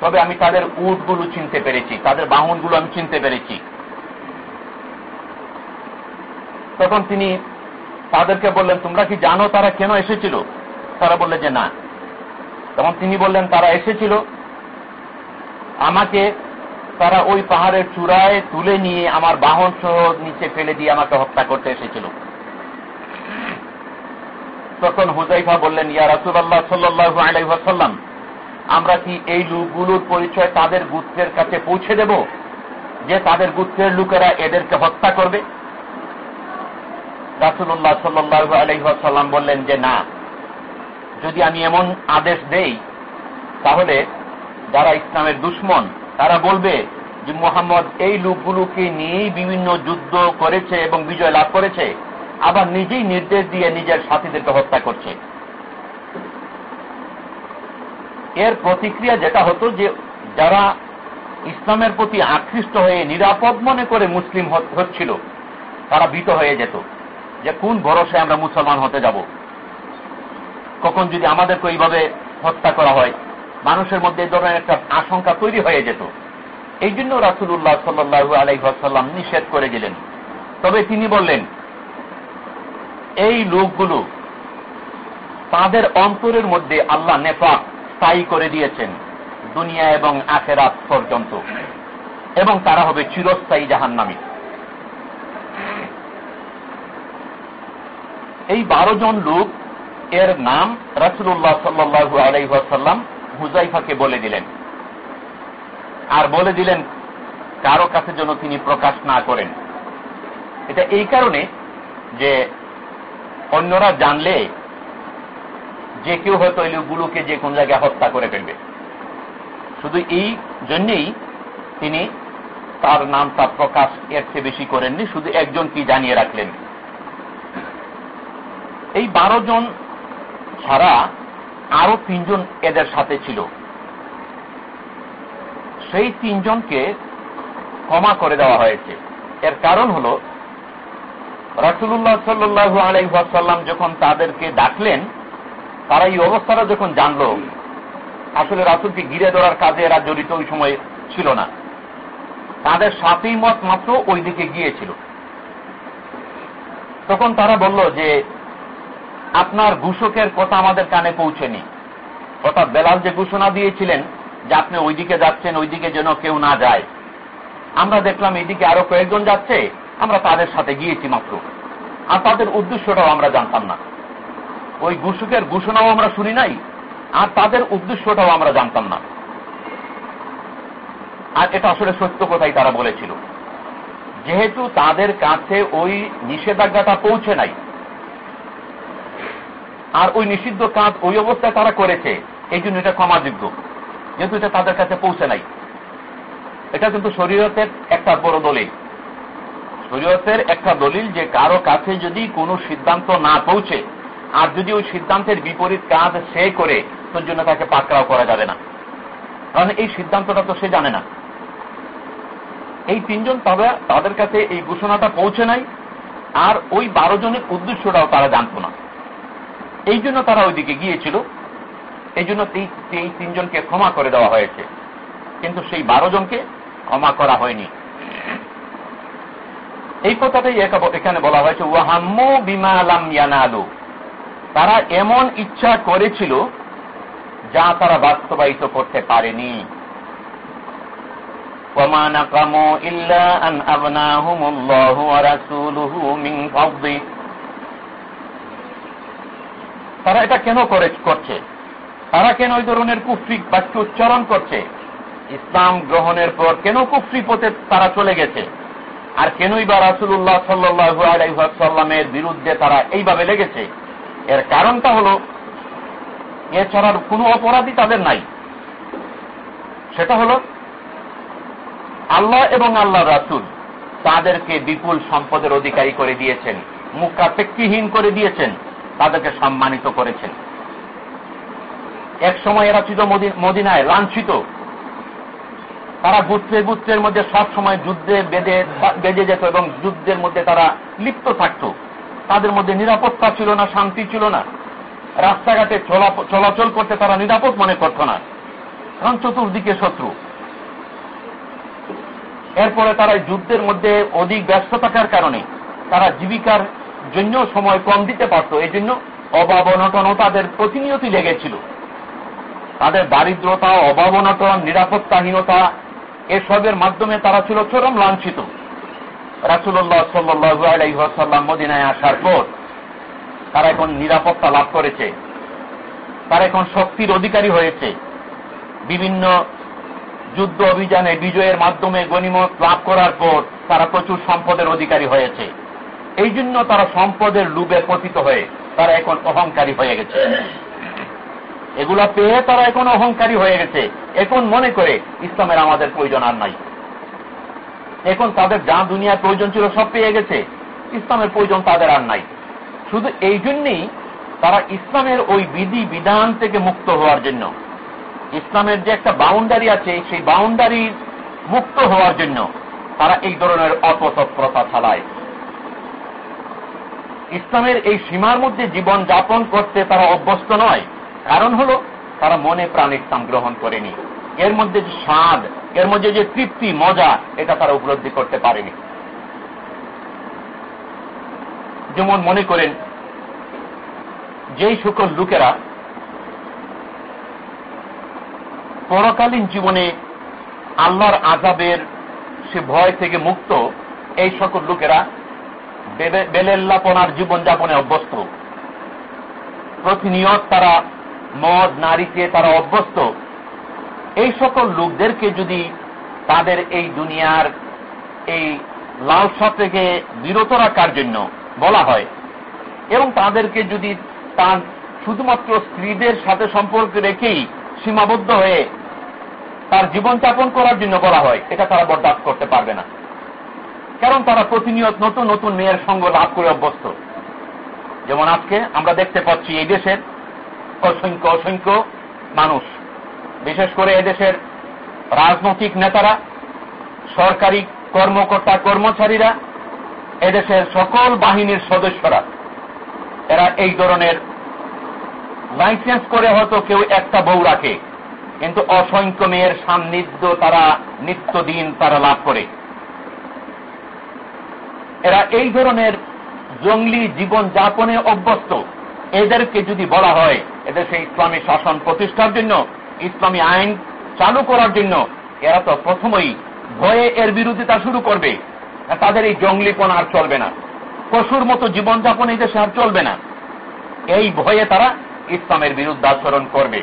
তবে আমি তাদের উটগুলো চিনতে পেরেছি, তাদের বাহনগুলো আমি চিনতে পেরেছি। তখন তিনি তাদেরকে বললেন, তোমরা কি জানো তারা কেন এসেছিল? তারা বললে যে, না। তখন তিনি বললেন, তারা এসেছিল আমাকে তারা ওই পাহাড়ের চূড়ায় তুলে নিয়ে আমার বাহন সহ নিচে ফেলে দিয়ে আমাকে হত্যা করতে এসেছিল। তখন হুজাইফা বললেন, ইয়া রাসুল্লাহ সাল্লু আলাইসাল্লাম আমরা কি এই লোকগুলোর পরিচয় তাদের গুত্রের কাছে পৌঁছে দেব, যে তাদের গুত্রের লোকেরা এদেরকে হত্যা করবে? রাসুল্লাহ সাল্লু আলাইসাল্লাম বললেন যে, না। যদি আমি এমন আদেশ দেই, তাহলে যারা ইসলামের দুশ্মন, তারা বলবে যে, মোহাম্মদ, এই লোকগুলোকে নিয়েই বিভিন্ন যুদ্ধ করেছে এবং বিজয় লাভ করেছে। আবার নিজেই নির্দেশ দিয়ে নিজের সাথীদেরকে হত্যা করছে। এর প্রতিক্রিয়া যেটা হতো যে যারা ইসলামের প্রতি আকৃষ্ট হয়ে নিরাপদ মনে করে মুসলিম হচ্ছিল, তারা ভীত হয়ে যেত যে কোন ভরসায় আমরা মুসলমান হতে যাব। কখন যদি আমাদেরকে এইভাবে হত্যা করা হয়, মানুষের মধ্যে এই ধরনের একটা আশঙ্কা তৈরি হয়ে যেত। এই জন্য রাসুল্লাহ সাল্লু আলাইসাল্লাম নিষেধ করে গেলেন তবে তিনি বললেন এই লোকগুলো তাদের অন্তরের মধ্যে আল্লাহ নেপাক স্থায়ী করে দিয়েছেন দুনিয়া এবং আখেরাত পর্যন্ত। এবং তারা হবে চিরস্থায়ী জাহান্নামী। এই বারো জন লোক এর নাম রাসুল্লাহ সাল্লু আলাইসাল্লাম হুজাইফাকে বলে দিলেন। আর বলে দিলেন, কারও কাছে যেন তিনি প্রকাশ না করেন। এটা এই কারণে যে অন্যরা জানলে যে কেউ হয়তো ওই লোকগুলোকে যে কোন জায়গায় হত্যা করে ফেলবে। শুধু এই জন্যেই তিনি তার নামটা প্রকাশ এর চেয়ে বেশি করেননি, শুধু একজন কি জানিয়ে রাখলেন। এই বারো জন ছাড়া আরও তিনজন এদের সাথে ছিল। সেই তিনজনকে ক্ষমা করে দেওয়া হয়েছে। এর কারণ হল রাসুল্লাহ সাল্লু আলাইসাল্লাম যখন তাদেরকে ডাকলেন, তারা এই অবস্থাটা যখন জানল, আসলে রাসুলকে ঘিরে ধরার কাজে এরা জড়িত ওই সময় ছিল না। তাদের সাথী মত মাত্র ওই দিকে গিয়েছিল। তখন তারা বলল যে, আপনার ঘুষকের কথা আমাদের কানে পৌঁছেনি। অর্থাৎ বেলাল যে ঘোষণা দিয়েছিলেন যে আপনি ওইদিকে যাচ্ছেন, ওইদিকে যেন কেউ না যায়। আমরা দেখলাম এইদিকে আরও কয়েকজন যাচ্ছে আমরা তাদের সাথে গিয়েছি মাত্র। আর তাদের উদ্দেশ্যটাও আমরা জানতাম না। ওই ঘোষকের ঘোষণাও আমরা শুনি নাই, আর তাদের উদ্দেশ্যটাও আমরা জানতাম না। আর এটা আসলে সত্য কথাই তারা বলেছিল। যেহেতু তাদের কাছে ওই নিষেধাজ্ঞাটা পৌঁছে নাই, আর ওই নিষিদ্ধ কাজ ওই অবস্থায় তারা করেছে, এই জন্য এটা ক্ষমাযোগ্য। যেহেতু এটা তাদের কাছে পৌঁছে নাই। এটা কিন্তু শরীয়তের একটা বড় দলিল। শরীয়তের একটা দলিল যে কারও কাছে যদি কোনো সিদ্ধান্ত না পৌঁছে, আর যদি ওই সিদ্ধান্তের বিপরীত কাজ সে করে, তোর জন্য তাকে পাকড়াও করা যাবে না। কারণ এই সিদ্ধান্তটা তো সে জানে না। এই তিনজন তবে, তাদের কাছে এই ঘোষণাটা পৌঁছে নাই, আর ওই বারো জনের উদ্দেশ্যটাও তারা জানত না। এই জন্য তারা ওইদিকে গিয়েছিল। এই জন্য এই তিনজনকে ক্ষমা করে দেওয়া হয়েছে। কিন্তু সেই বারো জনকে ক্ষমা করা হয়নি। এই কথাটাই এখানে বলা হয়েছে, ওয়াহাম্মু বিমা আলাম ইয়ানালু। তারা এমন ইচ্ছা করেছিল যা তারা বাস্তবায়িত করতে পারেনি। তারা এটা কেন করছে? তারা কেন ওই ধরনের কুফরি বাক্য উচ্চারণ করছে? ইসলাম গ্রহণের পর কেন কুফরি পথে তারা চলে গেছে? আর কেনই বা রাসুল্লাহ সাল্লু আলাইসাল্লামের বিরুদ্ধে তারা এইভাবে লেগেছে? এর কারণটা হল এছাড়ার কোনো অপরাধী তাদের নাই। সেটা হল, আল্লাহ এবং আল্লাহ রাসুল তাদেরকে বিপুল সম্পদের অধিকারী করে দিয়েছেন মুখাপেক্ষিহীন করে দিয়েছেন, তাদেরকে সম্মানিত করেছেন। এক সময় এরা ছিল মদিনায় লাঞ্ছিত। তারা গুত্রে গুত্রের মধ্যে সব সময় যুদ্ধে বেঁধে বেঁধে যেত এবং যুদ্ধের মধ্যে তারা লিপ্ত থাকত। তাদের মধ্যে নিরাপত্তা ছিল না, শান্তি ছিল না। রাস্তাঘাটে চলাচল করতে তারা নিরাপদ মনে করত না। কারণ চতুর্দিকে শত্রু। এরপরে তারা যুদ্ধের মধ্যে অধিক ব্যস্ত থাকার কারণে তারা জীবিকার জন্য সময় কম দিতে পারত। এই জন্য অভাব অনটনও তাদের প্রতিনিয়তি লেগেছিল। তাদের দারিদ্রতা, অভাব অনটন, নিরাপত্তাহীনতা এসবের মাধ্যমে তারা ছিল চরম লাঞ্ছিত। রাসুল্লাহ সাল্লু মদিনায় আসার পর তারা এখন নিরাপত্তা লাভ করেছে। তারা এখন শক্তির অধিকারী হয়েছে। বিভিন্ন যুদ্ধ অভিযানে বিজয়ের মাধ্যমে গণিমত লাভ করার পর তারা প্রচুর সম্পদের অধিকারী হয়েছে। এই জন্য তারা সম্পদের লুবে পতিত হয়ে তারা এখন অহংকারী হয়ে গেছে। এগুলা পেয়ে তারা এখন অহংকারী হয়ে গেছে। এখন মনে করে, ইসলামের আমাদের প্রয়োজন আর নাই। এখন তাদের যা দুনিয়ার প্রয়োজন ছিল সব পেয়ে গেছে। ইসলামের প্রয়োজন তাদের আর নাই। শুধু এই জন্যেই তারা ইসলামের ওই বিধি বিধান থেকে মুক্ত হওয়ার জন্য, ইসলামের যে একটা বাউন্ডারি আছে, সেই বাউন্ডারির মুক্ত হওয়ার জন্য তারা এই ধরনের অপতৎপরতা চালায়। ইসলামের এই সীমার মধ্যে জীবন যাপন করতে তারা অভ্যস্ত নয়। কারণ হল, তারা মনে প্রাণ ইসলাম গ্রহণ করেনি। এর মধ্যে যে স্বাদ, এর মধ্যে যে তৃপ্তি, মজা, এটা তারা উপলব্ধি করতে পারেনি। যেমন মনে করেন, যেই সকল লোকেরা পরকালীন জীবনে আল্লাহর আজাবের সে ভয় থেকে মুক্ত, এই সকল লোকেরা বেলেল্লাপনার জীবনযাপনে অভ্যস্ত। প্রতিনিয়ত তারা মদ নারীতে তারা অভ্যস্ত। এই সকল লোকদেরকে যদি তাদের এই দুনিয়ার এই লালসা থেকে বিরত রাখার জন্য বলা হয়, এবং তাদেরকে যদি তার শুধুমাত্র স্ত্রীদের সাথে সম্পর্ক রেখেই সীমাবদ্ধ হয়ে তার জীবনযাপন করার জন্য বলা হয়, এটা তারা বরদাস্ত করতে পারবে না। কারণ তারা প্রতিনিয়ত নতুন নতুন মেয়ের সঙ্গ লাভ করে অভ্যস্ত। যেমন আজকে আমরা দেখতে পাচ্ছি এই দেশের অসংখ্য অসংখ্য মানুষ। বিশেষ করে এদেশের রাজনৈতিক নেতারা, সরকারি কর্মকর্তা, কর্মচারীরা, এদেশের সকল বাহিনীর সদস্যরা। এরা এই ধরনের লাইসেন্স করে হয়তো কেউ একটা বউ রাখে, কিন্তু অসংখ্য মেয়ের সান্নিধ্য তারা নিত্যদিন তারা লাভ করে। এরা এই ধরনের জঙ্গলি জীবন যাপনে অভ্যস্ত। এদেরকে যদি বলা হয় এদেশে ইসলামী শাসন প্রতিষ্ঠার জন্য, ইসলামী আইন চালু করার জন্য, এরা তো প্রথমেই ভয়ে এর বিরোধিতা শুরু করবে। তাদের এই জঙ্গলিপন আর চলবে না। পশুর মতো জীবনযাপন এই দেশে আর চলবে না। এই ভয়ে তারা ইসলামের বিরুদ্ধে আচরণ করবে।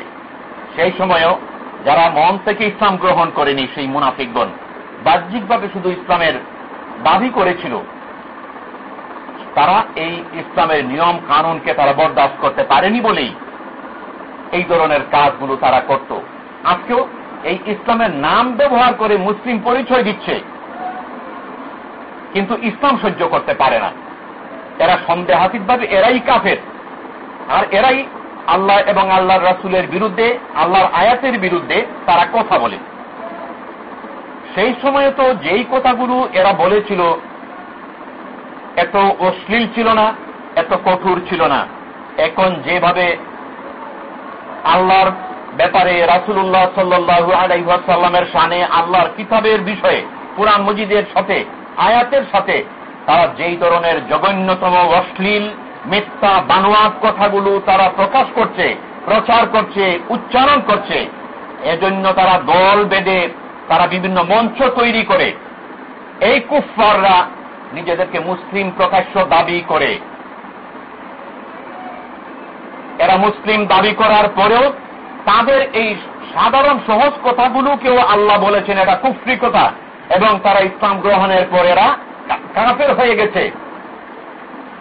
সেই সময়ও যারা মন থেকে ইসলাম গ্রহণ করেনি, সেই মুনাফিকগণ বাহ্যিকভাবে শুধু ইসলামের দাবি করেছিল তারা এই ইসলামের নিয়ম কানুনকে তারা বরদাস্ত করতে পারেনি বলেই এই ধরনের কাজগুলো তারা করত। আজকেও এই ইসলামের নাম ব্যবহার করে মুসলিম পরিচয় দিচ্ছে। কিন্তু ইসলাম সহ্য করতে পারে না। এরা সন্দেহাতীতভাবে এরাই কাফের। আর এরাই আল্লাহ এবং আল্লাহর রাসুলের বিরুদ্ধে, আল্লাহর আয়াতের বিরুদ্ধে তারা কথা বলে। সেই সময়ে তো যেই কথাগুলো এরা বলেছিল এত অশ্লীল ছিল না, এত কঠোর ছিল না। এখন যেভাবে আল্লাহর ব্যাপারে রাসুল্লাহ সাল্লু আলাইসাল্লামের সানে আল্লাহর কিতাবের বিষয়ে, কোরআন মজিদের সাথে, আয়াতের সাথে, তারা যেই ধরনের জঘন্যতম অশ্লীল মিথ্যা বানোয়াত কথাগুলো তারা প্রকাশ করছে, প্রচার করছে, উচ্চারণ করছে, এজন্য তারা দল বেঁধে তারা বিভিন্ন মঞ্চ তৈরি করে। এই কুফাররা নিজেদেরকে মুসলিম প্রকাশ্য দাবি করে। এরা মুসলিম দাবি করার পরেও তাদের এই সাধারণ সহজ কথাগুলোকেও আল্লাহ বলেছেন, এটা কুফরি কথা। এবং তারা ইসলাম গ্রহণের পর এরা কাফের হয়ে গেছে।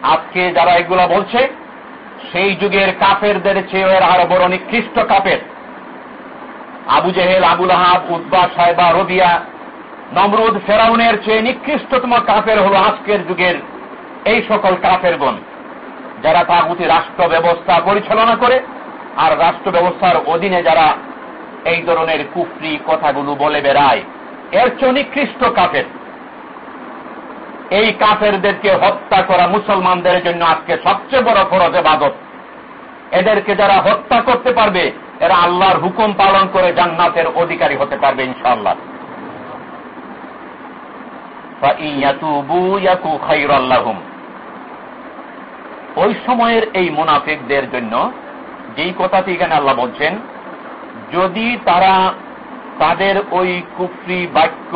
আজকে যারা এগুলা বলছে, সেই যুগের কাফেরদের চেয়ে এর আরও বড় নিকৃষ্ট কাপের আবু জেহেল, আবুল আহাব উদ্বা সাহেবা রবিয়া নমরুদ ফেরাউনের চেয়ে নিকৃষ্টতম কাফের হল আজকের যুগের এই সকল কাফের গণ যারা তাগুতি রাষ্ট্র ব্যবস্থা পরিচালনা করে আর রাষ্ট্র ব্যবস্থার অধীনে যারা এই ধরনের কুফরি কথাগুলো বলে বেড়ায়, এর চেয়ে নিকৃষ্ট কাফের। এই কাফেরদেরকে হত্যা করা মুসলমানদের জন্য আজকে সবচেয়ে বড় ফরজ বাদত এদেরকে যারা হত্যা করতে পারবে, এরা আল্লাহর হুকুম পালন করে জান্নাতের অধিকারী হতে পারবে ইনশাআল্লাহ। ওই সময়ের এই মুনাফিকদের জন্য যেই কথাটি এখানে আল্লাহ বলছেন, যদি তারা তাদের ওই কুফরি বাক্য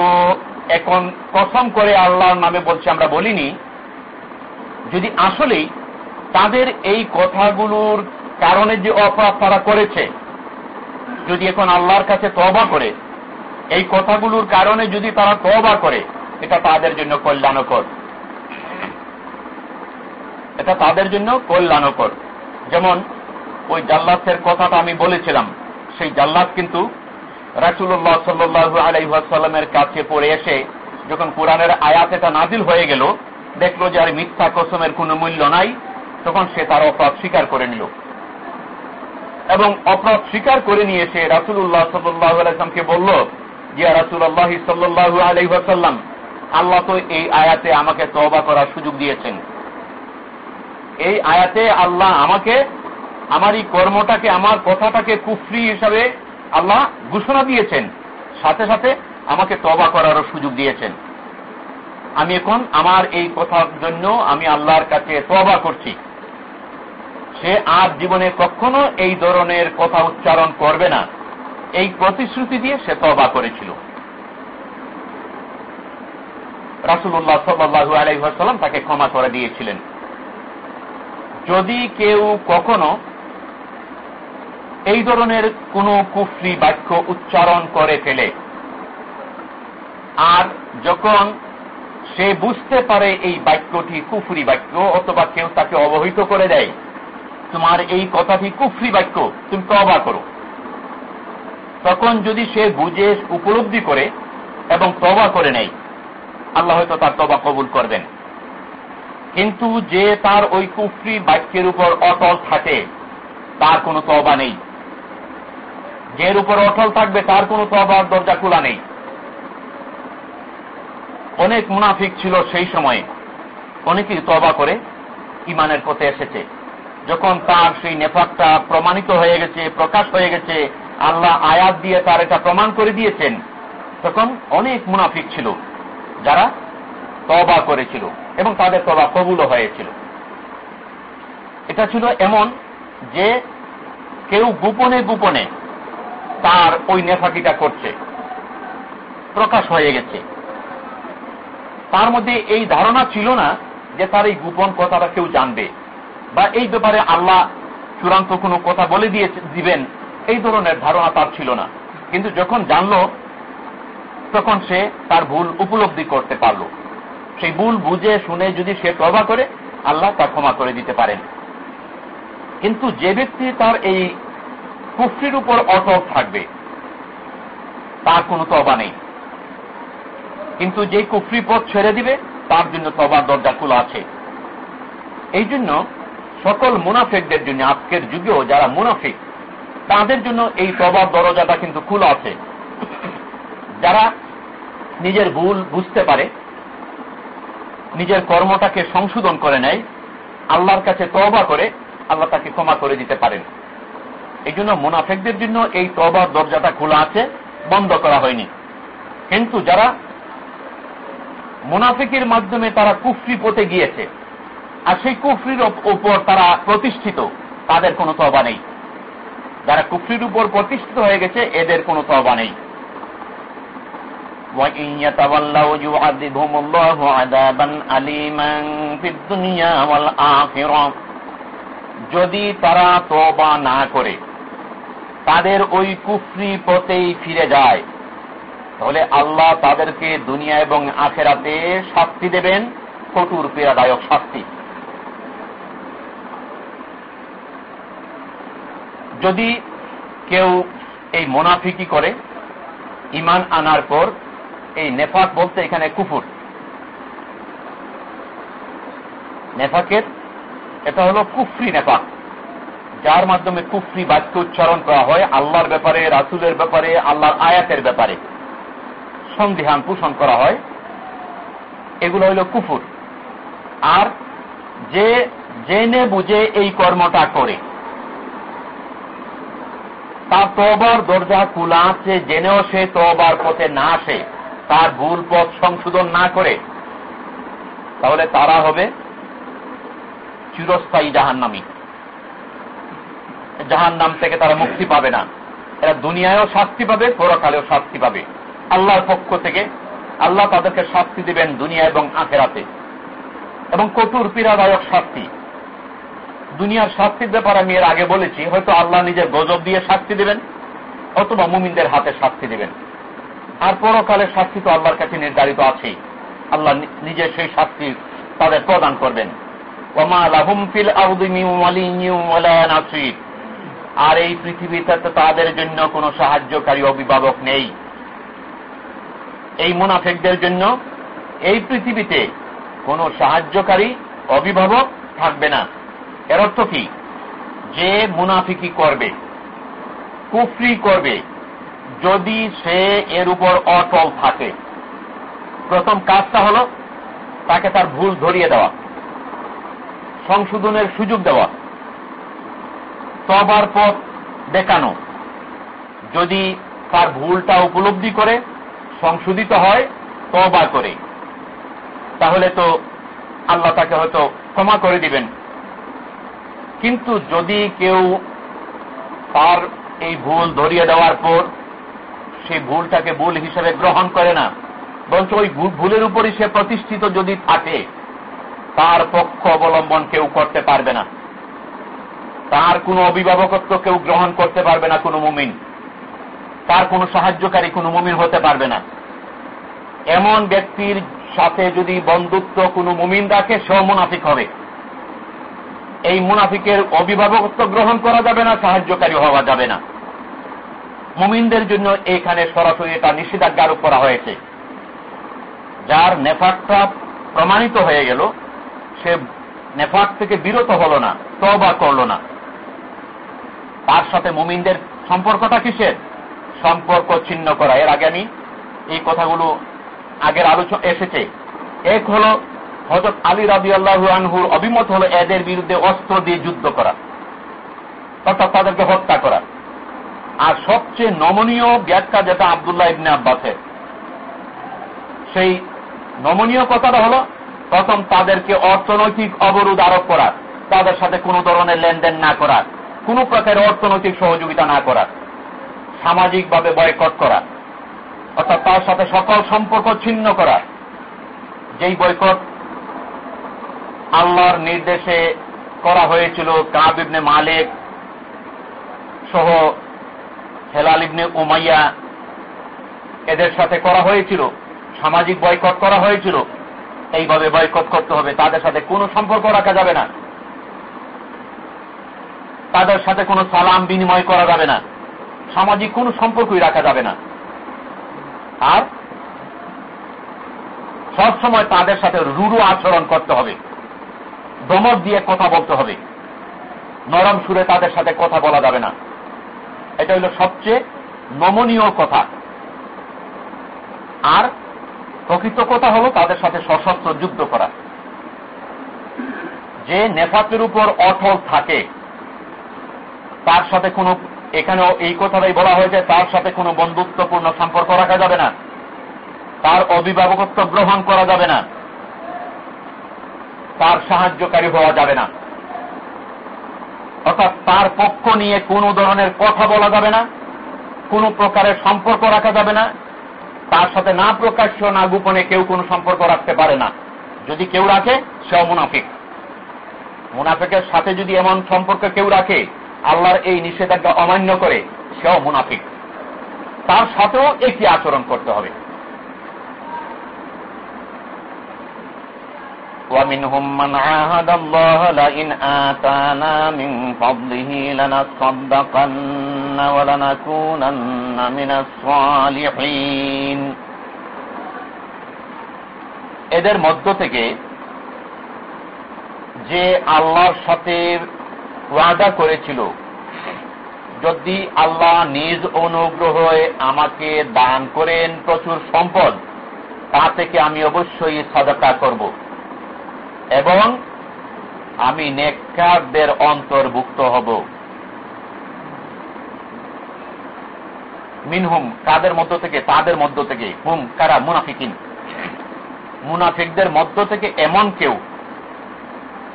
এখন কসম করে আল্লাহর নামে বলছে আমরা বলিনি, যদি আসলেই তাদের এই কথাগুলোর কারণে যে অপরাধ তারা করেছে, যদি এখন আল্লাহর কাছে তবা করে, এই কথাগুলোর কারণে যদি তারা তবা করে এটা তাদের জন্য কল্যাণকর। এটা তাদের জন্য কল্যাণকর। যেমন ওই জাল্লাতের কথাটা আমি বলেছিলাম, সেই জাল্লাত কিন্তু রাসুল্লাহ সাল্লু আলাইসাল্লামের কাছে পড়ে এসে যখন কোরআনের আয়াত এটা নাজিল হয়ে গেল, দেখল যে আর মিথ্যা কসমের কোনো মূল্য নাই, তখন সে তার অপরাধ স্বীকার করে নিল। এবং অপরাধ স্বীকার করে নিয়ে সে রাসুল্লাহ সাল্লাহামকে বলল যে রাসুল্লাহ সাল্লাহ আলহাসাল্লাম আল্লাহ তো এই আয়াতে আমাকে তবা করার সুযোগ দিয়েছেন। এই আয়াতে আল্লাহ আমাকে আমার এই কর্মটাকে, আমার কথাটাকে কুফরি হিসাবে আল্লাহ ঘোষণা দিয়েছেন। সাথে সাথে আমাকে তবা করারও সুযোগ দিয়েছেন। আমি এখন আমার এই কথার জন্য আমি আল্লাহর কাছে তবা করছি। সে আর জীবনে কখনো এই ধরনের কথা উচ্চারণ করবে না। এই প্রতিশ্রুতি দিয়ে সে তবা করেছিল। রাসুল্লাহ সাল্লু আলাইসাল্লাম তাকে ক্ষমা করে দিয়েছিলেন। যদি কেউ কখনো এই ধরনের কোন কুফরি বাক্য উচ্চারণ করে ফেলে, আর যখন সে বুঝতে পারে এই বাক্যটি কুফরি বাক্য অথবা কেউ তাকে অবহিত করে দেয়, তোমার এই কথাটি কুফরি বাক্য, তুমি তবা করো। তখন যদি সে বুঝে, উপলব্ধি করে এবং তবা করে নেয় আল্লাহ হয়তো তার তবা কবুল করবেন। কিন্তু যে তার ওই কুফরি বাক্যের উপর অটল থাকে, তার কোনো তবা নেই। যের উপর অটল থাকবে, তার কোনো তবার দরজা খোলা নেই। অনেক মুনাফিক ছিল সেই সময়ে। অনেকেই তবা করে ইমানের পথে এসেছে। যখন তার সেই নেফাকটা প্রমাণিত হয়ে গেছে, প্রকাশ হয়ে গেছে, আল্লাহ আয়াত দিয়ে তার এটা প্রমাণ করে দিয়েছেন, তখন অনেক মুনাফিক ছিল। যারা তবা করেছিল এবং তাদের তবা কবুলও হয়েছিল। এটা ছিল এমন যে কেউ গোপনে গোপনে তার ওই নেফাকিটা করছে। প্রকাশ হয়ে গেছে। তার মধ্যে এই ধারণা ছিল না যে তার এই গোপন কথাটা কেউ জানবে বা এই ব্যাপারে আল্লাহ চূড়ান্ত কোনো কথা বলে দিয়ে দিবেন, এই ধরনের ধারণা তার ছিল না। কিন্তু যখন জানল তখন সে তার ভুল উপলব্ধি করতে পারল। সেই ভুল বুঝে, শুনে যদি সে তবা করে, আল্লাহ তা ক্ষমা করে দিতে পারেন। কিন্তু যে ব্যক্তি তার এই কুফরির উপর অটক থাকবে, তার কোনো তবা নেই। কিন্তু যে কুফরি পথ ছেড়ে দিবে, তার জন্য তবার দরজা খোলা আছে। এই জন্য সকল মুনাফিকদের জন্য আজকের যুগেও যারা মুনাফিক, তাদের জন্য এই তবার দরজাটা কিন্তু খোলা আছে। যারা নিজের ভুল বুঝতে পারে, নিজের কর্মটাকে সংশোধন করে নেয়, আল্লাহর কাছে তবা করে, আল্লাহ তাকে ক্ষমা করে দিতে পারেন। এই জন্য মুনাফেকদের জন্য এই তবার দরজাটা খোলা আছে, বন্ধ করা হয়নি। কিন্তু যারা মুনাফিকের মাধ্যমে তারা কুফরি পথে গিয়েছে, আর সেই কুফরির উপর তারা প্রতিষ্ঠিত, তাদের কোনো তবা নেই। যারা কুফরির উপর প্রতিষ্ঠিত হয়ে গেছে, এদের কোনো তবা নেই। যদি তারা তবা না করে, তাদের ওই কুফরি পথেই ফিরে যায়, তাহলে আল্লাহ তাদেরকে দুনিয়া এবং আখেরাতে শাস্তি দেবেন, কঠোর পীড়াদায়ক শাস্তি। যদি কেউ এই মোনাফিকি করে ইমান আনার পর এই নেফাক বলতে এখানে কুফুর। নেফাকের, এটা হলো কুফরি নেফাক। যার মাধ্যমে কুফরি বাক্য উচ্চারণ করা হয়, আল্লাহর ব্যাপারে, রাসুলের ব্যাপারে, আল্লাহর আয়াতের ব্যাপারে। সন্দেহান পোষণ করা হয়। এগুলো হইল কুফুর। আর যে জেনে বুঝে এই কর্মটা করে, তার তবার দরজা খোলা আছে, জেনেও সে তবার পথে না আসে। তার ভুল পথ সংশোধন না করে, তাহলে তারা হবে চিরস্থায়ী জাহান্নামী। জাহান নাম থেকে তারা মুক্তি পাবে না। এরা দুনিয়ায়ও শাস্তি পাবে, পরকালেও শাস্তি পাবে। আল্লাহর পক্ষ থেকে আল্লাহ তাদেরকে শাস্তি দিবেন দুনিয়া এবং আখেরাতে। এবং কঠোর পীড়াদায়ক শাস্তি। দুনিয়ার শাস্তির ব্যাপারে আমি এর আগে বলেছি, হয়তো আল্লাহ নিজের গজব দিয়ে শাস্তি দেবেন, অথবা মুমিনদের হাতে শাস্তি দেবেন। আর পরকালের শাস্তি তো আল্লাহর কাছে নির্ধারিত আছেই। আল্লাহ নিজের সেই শাস্তি তাদের প্রদান করবেন। আর এই পৃথিবীতে তাদের জন্য কোনো সাহায্যকারী অভিভাবক নেই। এই মুনাফেকদের জন্য এই পৃথিবীতে কোন সাহায্যকারী অভিভাবক থাকবে না। এর অর্থ কি? যে মুনাফিকি করবে, কুফরি করবে যদি সে এর উপর অটল থাকে। প্রথম কাজটা হল তাকে তার ভুল ধরিয়ে দেওয়া, সংশোধনের সুযোগ দেওয়া, তবার পথ দেখানো। যদি তার ভুলটা উপলব্ধি করে, সংশোধিত হয়, তবা করে। তাহলে তো আল্লাহ তাকে হয়তো ক্ষমা করে দিবেন। কিন্তু যদি কেউ তার এই ভুল ধরিয়ে দেওয়ার পর সেই ভুলটাকে ভুল হিসেবে গ্রহণ করে না। বরঞ্চ ওই ভুলের উপরই সে প্রতিষ্ঠিত যদি থাকে, তার পক্ষ অবলম্বন কেউ করতে পারবে না। তার কোনো অভিভাবকত্ব কেউ গ্রহণ করতে পারবে না কোনো মুমিন। তার কোনো সাহায্যকারী কোনো মুমিন হতে পারবে না। এমন ব্যক্তির সাথে যদি বন্ধুত্ব কোনো মুমিন রাখে, সেও মুনাফিক হবে। এই মুনাফিকের অভিভাবকত্ব গ্রহণ করা যাবে না, সাহায্যকারী হওয়া যাবে না। মুমিনদের জন্য এখানে সরাসরি এটা নিষেধাজ্ঞা আরোপ করা হয়েছে। যার নেফাকটা প্রমাণিত হয়ে গেল, সে নেফাক থেকে বিরত হল না তবা করল না। তার সাথে মুমিনদের সম্পর্কটা কিসের? সম্পর্ক ছিন্ন করা। এর আগে আমি এই কথাগুলো আগের আলোচনা এসেছে। এক হল হজরত আলী রাবি আল্লাহ আনহুর অভিমত হল এদের বিরুদ্ধে অস্ত্র দিয়ে যুদ্ধ করা, অর্থাৎ তাদেরকে হত্যা করা। আর সবচেয়ে নমনীয় ব্যাখ্যা যেটা আবদুল্লাহ ইবনে আব্বাসের। সেই নমনীয় কথাটা হল, প্রথম তাদেরকে অর্থনৈতিক অবরোধ আরোপ করা তাদের সাথে কোনো ধরনের লেনদেন না করা কোনো প্রকারের অর্থনৈতিক সহযোগিতা না করা সামাজিকভাবে বয়কট করা অর্থাৎ তার সাথে সকল সম্পর্ক ছিন্ন করা যেই বয়কট আল্লাহর নির্দেশে করা হয়েছিল কাব ইবনে মালিক সহ হেলাল ইবনে উমাইয়া এদের সাথে করা হয়েছিল, সামাজিক বয়কট করা হয়েছিল। এইভাবে বয়কট করতে হবে, তাদের সাথে কোনো সম্পর্ক রাখা যাবে না। তাদের সাথে কোনো সালাম বিনিময় করা যাবে না। সামাজিক কোনো সম্পর্কই রাখা যাবে না। আর সবসময় তাদের সাথে রুরু আচরণ করতে হবে। দমক দিয়ে কথা বলতে হবে। নরম সুরে তাদের সাথে কথা বলা যাবে না। এটা হল সবচেয়ে নমনীয় কথা। আর প্রকৃত কথা হল তাদের সাথে সশস্ত্র যুদ্ধ করা। যে নেফাতের উপর অটল থাকে, তার সাথে কোনো এখানেও এই কথাটাই বলা হয়েছে, তার সাথে কোনো বন্ধুত্বপূর্ণ সম্পর্ক রাখা যাবে না। তার অভিভাবকত্ব গ্রহণ করা যাবে না। তার সাহায্যকারী হওয়া যাবে না। অর্থাৎ তার পক্ষ নিয়ে কোন ধরনের কথা বলা যাবে না, কোন প্রকারের সম্পর্ক রাখা যাবে না, তার সাথে না প্রকাশ্য, না গোপনে কেউ কোনো সম্পর্ক রাখতে পারে না। যদি কেউ রাখে, সেও মুনাফিক। মুনাফিকের সাথে যদি এমন সম্পর্ক কেউ রাখে, আল্লাহর এই নিষেধাজ্ঞা অমান্য করে, সেও মুনাফিক। তার সাথেও একটি আচরণ করতে হবে। ومنهم من عاهد الله لئن آتانا من فضله لنصدقن ولنكونن من الصالحين এদের মধ্য থেকে যে আল্লাহর সাথে ওয়াদা করেছিল যদি আল্লাহ নিজ অনুগ্রহে আমাকে দান করেন প্রচুর সম্পদ তা থেকে আমি অবশ্যই সদকা করব এবং আমি নেককারদের অন্তর্ভুক্ত হব। মিনহুম, কাদের মধ্য থেকে? তাদের মধ্য থেকে। হুম, কারা? মুনাফিকিন। মুনাফিকদের মধ্য থেকে এমন কেউ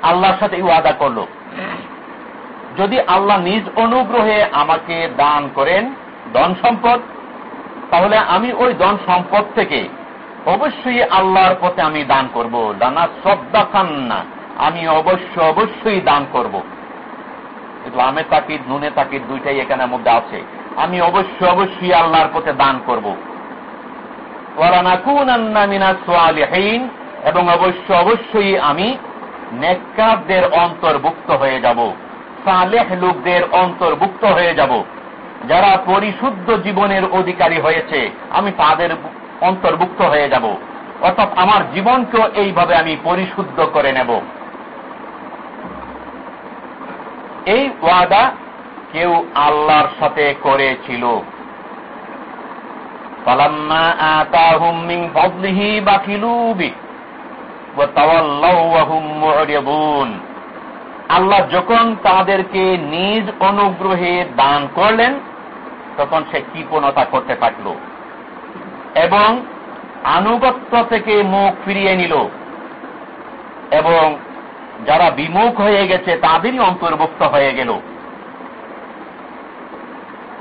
আল্লাহর সাথে ওয়াদা করল। যদি আল্লাহ নিজ অনুগ্রহে আমাকে দান করেন ধন সম্পদ, তাহলে আমি ওই ধন সম্পদ থেকে অবশ্যই আল্লাহর পথে আমি দান করব। দানা শ্রদ্ধা খান না আমি অবশ্য অবশ্যই দান করব। আমে তাকিদ, নুনে তাকিদ দুইটাই এখানের মধ্যে আছে। আমি অবশ্য অবশ্যই আল্লাহর পথে দান করব। এবং অবশ্য অবশ্যই আমি নেককারদের অন্তর্ভুক্ত হয়ে যাব। সালেহ লোকদের অন্তর্ভুক্ত হয়ে যাব। যারা পরিশুদ্ধ জীবনের অধিকারী হয়েছে, আমি তাদের অন্তর্ভুক্ত হয়ে যাব। অর্থাৎ আমার জীবনকেও এইভাবে আমি পরিশুদ্ধ করে নেব। এই ওয়াদা কেউ আল্লাহর সাথে করেছিল। আল্লাহ যখন তাদেরকে নিজ অনুগ্রহে দান করলেন, তখন সে কৃপণতা করতে থাকল। এবং আনুগত্য থেকে মুখ ফিরিয়ে নিল। এবং যারা বিমুখ হয়ে গেছে, তাদেরই অন্তর্ভুক্ত হয়ে গেল।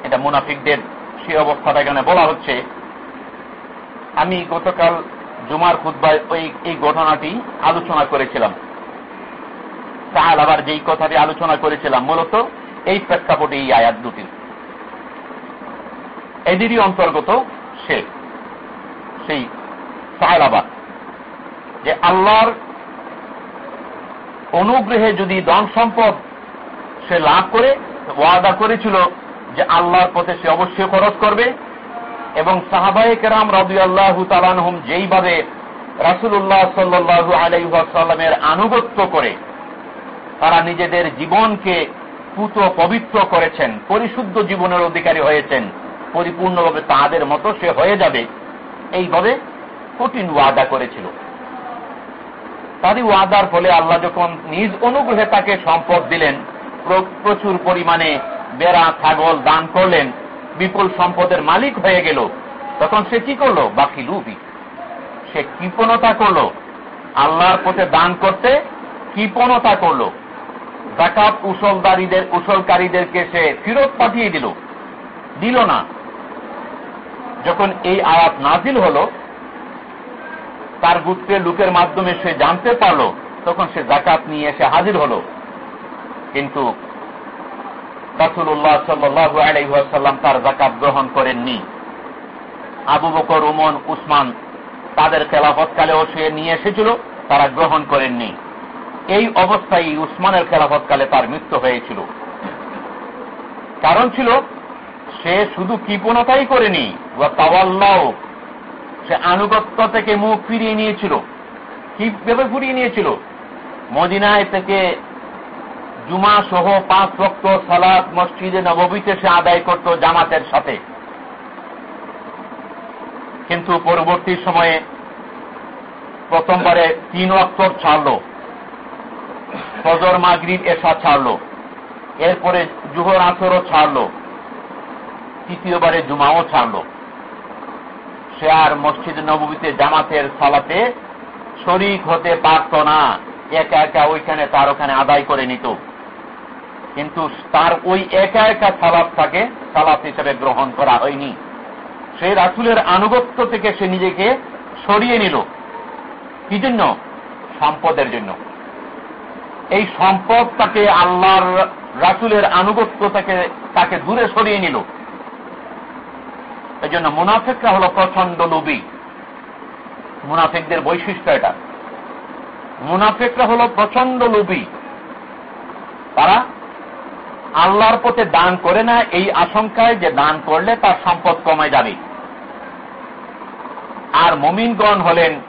এটা মুনাফিকদের সে অবস্থাটা এখানে বলা হচ্ছে। আমি গতকাল জুমার খুদ্ায় ওই, এই ঘটনাটি আলোচনা করেছিলাম। তাহলে আবার যেই কথাটি আলোচনা করেছিলাম, মূলত এই প্রেক্ষাপটে এই আয়াত দুটি। এদেরই অন্তর্গত সে। সেই সাহালাবাদ যে আল্লাহর অনুগ্রহে যদি ধন সম্পদ সে লাভ করে, ওয়াদা করেছিল যে আল্লাহর পথে সে অবশ্যই খরচ করবে। এবং সাহাবায়ে কেরাম রবি আল্লাহ তালানহম যেইভাবে রাসুল্লাহ সাল্লু আলাইসাল্লামের আনুগত্য করে, তারা নিজেদের জীবনকে পুত পবিত্র করেছেন, পরিশুদ্ধ জীবনের অধিকারী হয়েছেন, পরিপূর্ণভাবে তাদের মতো সে হয়ে যাবে। এইভাবে কঠিন ওয়াদা করেছিল। তারই ওয়াদার ফলে আল্লাহ যখন নিজ অনুগ্রহে তাকে সম্পদ দিলেন প্রচুর পরিমাণে বেড়া, ছাগল দান করলেন, বিপুল সম্পদের মালিক হয়ে গেল। তখন সে কি করল? বাকি লুবি সে কৃপণতা করল। আল্লাহর পথে দান করতে কৃপণতা করল। জাকাত উসলদারীদের উসলকারীদেরকে সে ফিরত পাঠিয়ে দিল। দিল না। যখন এই আয়াত নাজিল হল, তার গুত্রের লোকের মাধ্যমে সে জানতে পারল, তখন সে জাকাত নিয়ে এসে হাজির হল। কিন্তু রাসুল্লাহ সাল্লু আলাইসাল্লাম তার জাকাত গ্রহণ করেননি। আবু বকর উমন উসমান তাদের খেলাফতকালেও সে নিয়ে এসেছিল, তারা গ্রহণ করেননি। এই অবস্থায় উসমানের খেলাফতকালে তার মৃত্যু হয়েছিল। কারণ ছিল সে শুধু কৃপণতাই করেনি। তাওয়াল্লাও। সে আনুগত্য থেকে মুখ ফিরিয়ে নিয়েছিল। কীভাবে ফিরিয়ে নিয়েছিল? মদিনায় থেকে জুমা সহ পাঁচ রক্ত সালাদ মসজিদে নবীতে সে আদায় করত জামাতের সাথে। কিন্তু পরবর্তী সময়ে প্রথমবারে তিন অক্ষর ছাড়ল। ফজর, মাগরিব এসা ছাড়ল। এরপরে জুহর, আসরও ছাড়ল। তৃতীয়বারে জুমাও ছাড়ল। সে আর মসজিদ নবীতে জামাতের সালাতে শরিক হতে পারত না। একা একা ওইখানে তার ওখানে আদায় করে নিত। কিন্তু তার ওই একা একা সালাদটাকে সালাদ হিসেবে গ্রহণ করা হয়নি। সেই রাসুলের আনুগত্য থেকে সে নিজেকে সরিয়ে নিল। কি জন্য? সম্পদের জন্য। এই সম্পদ তাকে আল্লাহর রাসুলের আনুগত্য থেকে তাকে দূরে সরিয়ে নিল। এই জন্য মুনাফেকরা হল প্রচণ্ড লোভী। মুনাফেকদের বৈশিষ্ট্য এটা। মুনাফেকরা হল প্রচণ্ড লোভী। তারা আল্লাহর পথে দান করে না, এই আশঙ্কায় যে দান করলে তার সম্পদ কমে যাবে। আর মমিনগণ হলেন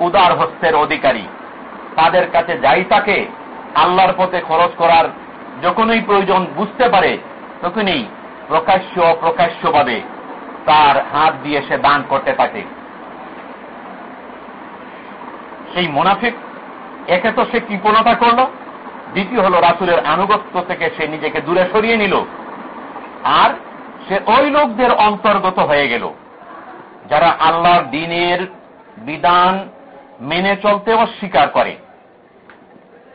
উদার হস্তের অধিকারী। তাদের কাছে যাই তাকে, আল্লাহর পথে খরচ করার যখনই প্রয়োজন বুঝতে পারে, তখনই প্রকাশ্য অপ্রকাশ্যভাবে তার হাত দিয়ে সে দান করতে থাকে। সেই মোনাফিক, একে তো সে কৃপণতা করল, দ্বিতীয় হল রাসুলের আনুগত্য থেকে সে নিজেকে দূরে সরিয়ে নিল, আর সে ওই লোকদের অন্তর্গত হয়ে গেল, যারা আল্লাহর দিনের বিধান মেনে চলতে অস্বীকার করে।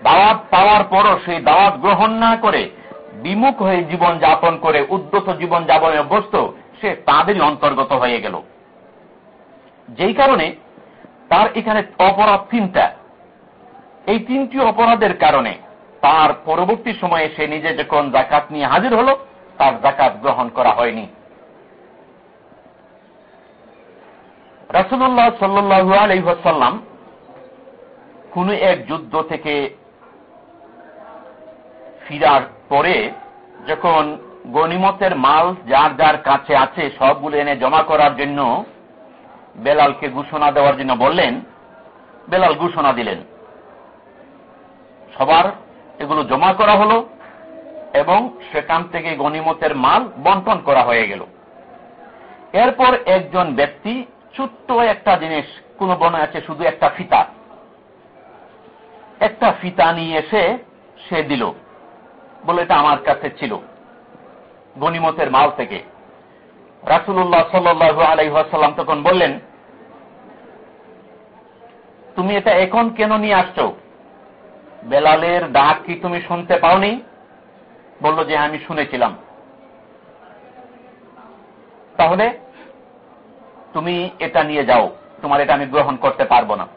দাওয়াত পাওয়ার পরও সেই দাওয়াত গ্রহণ না করে বিমুখ হয়ে জীবন যাপন করে উদ্যত জীবন যাপনে অভ্যস্ত সে তাদেরই অন্তর্গত হয়ে গেল। যেই কারণে তার এখানে অপরাধ তিনটা। এই তিনটি অপরাধের কারণে তার পরবর্তী সময়ে সে নিজে যখন জাকাত নিয়ে হাজির হল, তার জাকাত গ্রহণ করা হয়নি। রাসুল্লাহ সাল্লু আলহ্লাম কোন এক যুদ্ধ থেকে ফিরার পরে যখন গণিমতের মাল যার যার কাছে আছে সবগুলো এনে জমা করার জন্য বেলালকে ঘোষণা দেওয়ার জন্য বললেন, বেলাল ঘোষণা দিলেন। সবার এগুলো জমা করা হলো এবং সেখান থেকে গণিমতের মাল বন্টন করা হয়ে গেল। এরপর একজন ব্যক্তি ছোট্ট একটা জিনিস, কোন বনে আছে, শুধু একটা ফিতা। একটা ফিতা নিয়ে এসে সে দিল, বলে এটা আমার কাছে ছিল। গনিমতের মাল থেকে। রাসুল্লাহ সাল্লু আলাইসাল্লাম তখন বললেন, তুমি এটা এখন কেন নিয়ে আসছো? বেলালের ডাক কি তুমি শুনতে পাওনি? বলল যে, আমি শুনেছিলাম। তাহলে তুমি এটা নিয়ে যাও, তোমার এটা আমি গ্রহণ করতে পারব না।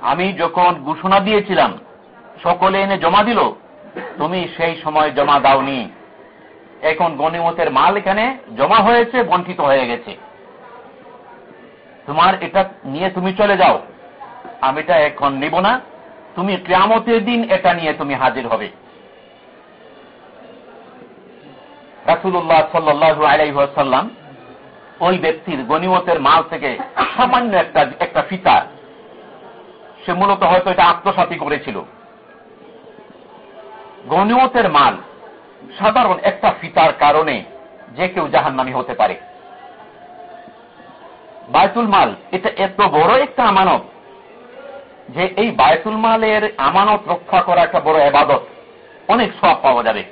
আমি যখন ঘোষণা দিয়েছিলাম, সকলে এনে জমা দিল, তুমি সেই সময় জমা দাওনি। এখন গণিমতের মাল এখানে জমা হয়েছে বঞ্চিত হয়ে গেছে। তোমার এটা নিয়ে তুমি চলে যাও। আমি এটা এখন নিব না। তুমি ক্রিয়ামতের দিন এটা নিয়ে তুমি হাজির হবে। রাসুল্লাহ সাল্লু আলাইসাল্লাম ওই ব্যক্তির গণিমতের মাল থেকে সামান্য একটা একটা ফিতা, সে মূলত হয়তো এটা আত্মসাতি করেছিল। গণিমতের মাল সাধারণ একটা ফিতার কারণে যে কেউ জাহান্নামি হতে পারে। বায়তুল মাল, এটা এত বড় একটা আমানত যে এই বায়তুল মালের আমানত রক্ষা করা একটা বড় এবাদত। অনেক সব পাওয়া যাবে।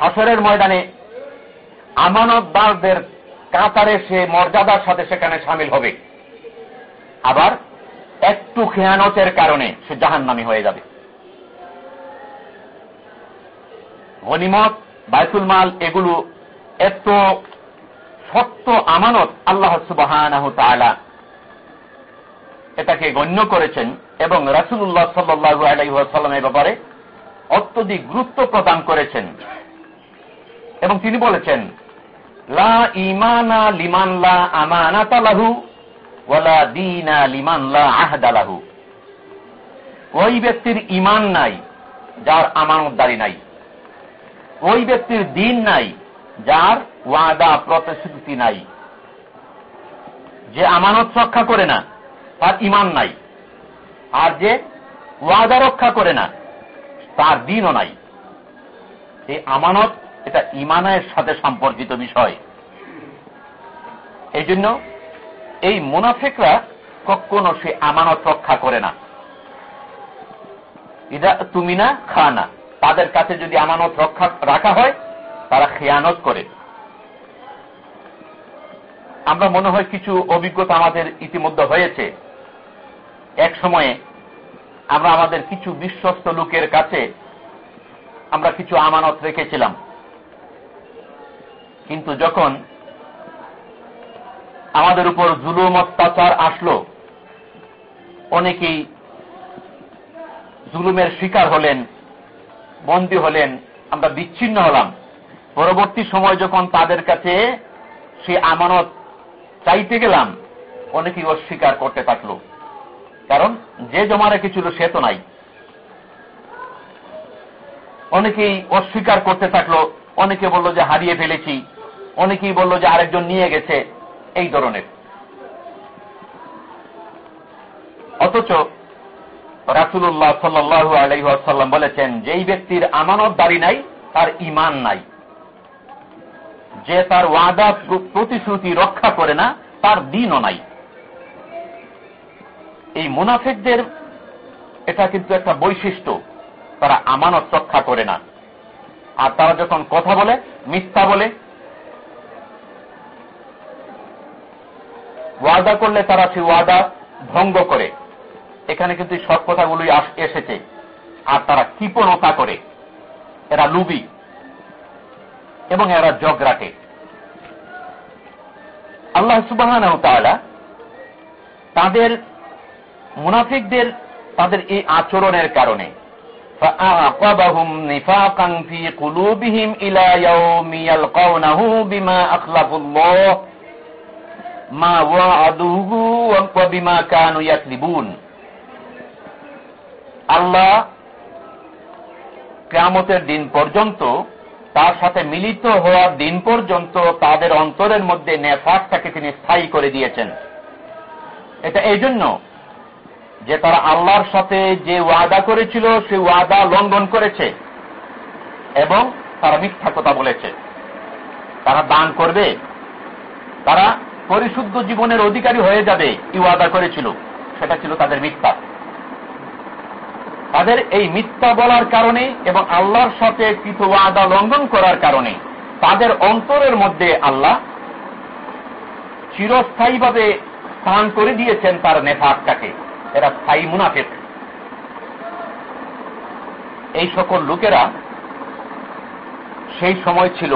হাসরের ময়দানে আমানতদারদের কাতারে সে মর্যাদার সাথে সেখানে সামিল হবে। আবার একটু খেয়ানতের কারণে সে জাহান্নামি হয়ে যাবে। গনিমত বায়তুল মাল, এগুলো এত সত্য আমানত আল্লাহ সুবাহ এটাকে গণ্য করেছেন এবং রাসুল্লাহ সাল্লু আলাইসাল্লামের ব্যাপারে অত্যধিক গুরুত্ব প্রদান করেছেন। এবং তিনি বলেছেন, লা ইমানা লিমান লা আমানাতালাহু ওয়ালা দিনা লিমান লা আহদালাহু ওই ব্যক্তির ইমান নাই, যার আমানতদারি নাই। ওই ব্যক্তির দিন নাই, যার ওয়াদা, প্রতিশ্রুতি নাই। যে আমানত রক্ষা করে না, তার ইমান নাই। আর যে ওয়াদা রক্ষা করে না, তার দিনও নাই। এই আমানত, এটা ইমানের সাথে সম্পর্কিত বিষয়। এই জন্য এই মুনাফেকরা কখনো সে আমানত রক্ষা করে না। এটা তুমি না খা না তাদের কাছে যদি আমানত রক্ষা, রাখা হয়, তারা খেয়ানত করে। আমরা মনে হয় কিছু অভিজ্ঞতা আমাদের ইতিমধ্যে হয়েছে। এক সময়ে আমরা আমাদের কিছু বিশ্বস্ত লোকের কাছে আমরা কিছু আমানত রেখেছিলাম। কিন্তু যখন আমাদের উপর জুলুম, অত্যাচার আসলো, অনেকেই জুলুমের শিকার হলেন। বন্দী হলেন, আমরা বিচ্ছিন্ন হলাম। পরবর্তী সময় যখন তাদের কাছে সে আমানত চাইতে গেলাম, অনেকেই অস্বীকার করতে থাকল। কারণ যে জমা রেখেছিল সে তো নাই। অনেকেই অস্বীকার করতে থাকল, অনেকে বলল যে হারিয়ে ফেলেছি, অনেকেই বলল যে আরেকজন নিয়ে গেছে, এই ধরনের। অথচ রাসুল্লাহ সাল্লু আলাইসাল্লাম বলেছেন, যেই ব্যক্তির আমানত দাড়ি নাই, তার ইমান নাই। যে তার ওয়াদা প্রতিশ্রুতি রক্ষা করে না, তার দিনও নাই। এই মুনাফেকদের, এটা কিন্তু একটা বৈশিষ্ট্য, তারা আমানত রক্ষা করে না। আর তারা যখন কথা বলে, মিথ্যা বলে, ওয়াদা করলে তারা সেই ওয়াদা ভঙ্গ করে। এখানে কিন্তু সব কথাগুলোই এসেছে। আর তারা কৃপণতা করে এরা লুবি এবং এরা জগ রাখে আল্লাহ সুবাহান তাদের মুনাফিকদের তাদের এই আচরণের কারণে মা আল্লাহ কেয়ামতের দিন পর্যন্ত, তার সাথে মিলিত হওয়ার দিন পর্যন্ত তাদের অন্তরের মধ্যে নেফাকটাকে তিনি স্থায়ী করে দিয়েছেন। এটা এই জন্য যে তারা আল্লাহর সাথে যে ওয়াদা করেছিল, সে ওয়াদা লঙ্ঘন করেছে এবং তারা মিথ্যা কথা বলেছে। তারা দান করবে। তারা পরিশুদ্ধ জীবনের অধিকারী হয়ে যাবে কি ওয়াদা করেছিল। সেটা ছিল তাদের মিথ্যা। তাদের এই মিথ্যা বলার কারণে এবং আল্লাহর সাথে কিছু ওয়াদা লঙ্ঘন করার কারণে তাদের অন্তরের মধ্যে আল্লাহ চিরস্থায়ীভাবে স্থান করে দিয়েছেন তার নেফাকটাকে। এরা স্থায়ী মুনাফেক। এই সকল লোকেরা সেই সময় ছিল।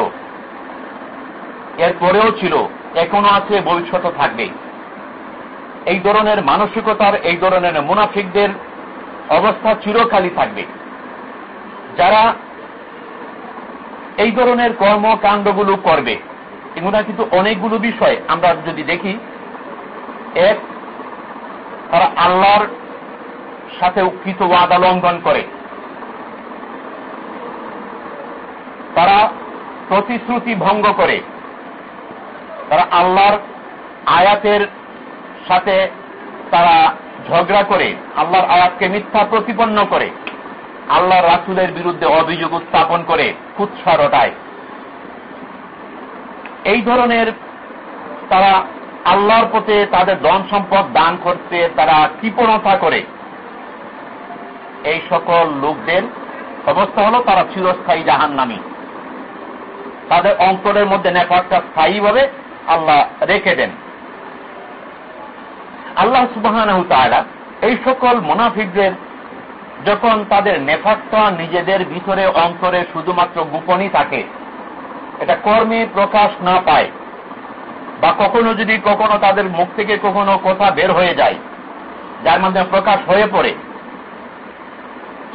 এরপরেও ছিল। এখনও আছে ভবিষ্যৎ থাকবে। এই ধরনের মানসিকতার, এই ধরনের মুনাফিকদের অবস্থা চিরকালই থাকবে। যারা এই ধরনের কর্মকাণ্ডগুলো করবে, এগুলা কিন্তু অনেকগুলো বিষয় আমরা যদি দেখি, এক, তারা আল্লাহর সাথে কৃত ওয়াদা লঙ্ঘন করে। তারা প্রতিশ্রুতি ভঙ্গ করে। তারা আল্লাহর আয়াতের সাথে তারা ঝগড়া করে, আল্লাহর আয়াতকে মিথ্যা প্রতিপন্ন করে আল্লাহ রাসুলের বিরুদ্ধে অভিযোগ উত্থাপন করে কুৎসা রটায়। এই ধরনের তারা আল্লাহর পথে তাদের ধন সম্পদ দান করতে তারা কৃপণতা করে। এই সকল লোকদের অবস্থা হল, তারা চিরস্থায়ী জাহান নামী তাদের অন্তরের মধ্যে নেটওয়ার্কটা স্থায়ীভাবে আল্লাহ রেখে দেন। আল্লাহ সুবাহ এই সকল মোনাফিকদের যখন তাদের নেফাকটা নিজেদের ভিতরে অন্তরে শুধুমাত্র গোপনই থাকে, এটা কর্মে প্রকাশ না পায় বা কখনো যদি কখনো তাদের মুখ থেকে কখনো কথা বের হয়ে যায়, যার মাধ্যমে প্রকাশ হয়ে পড়ে,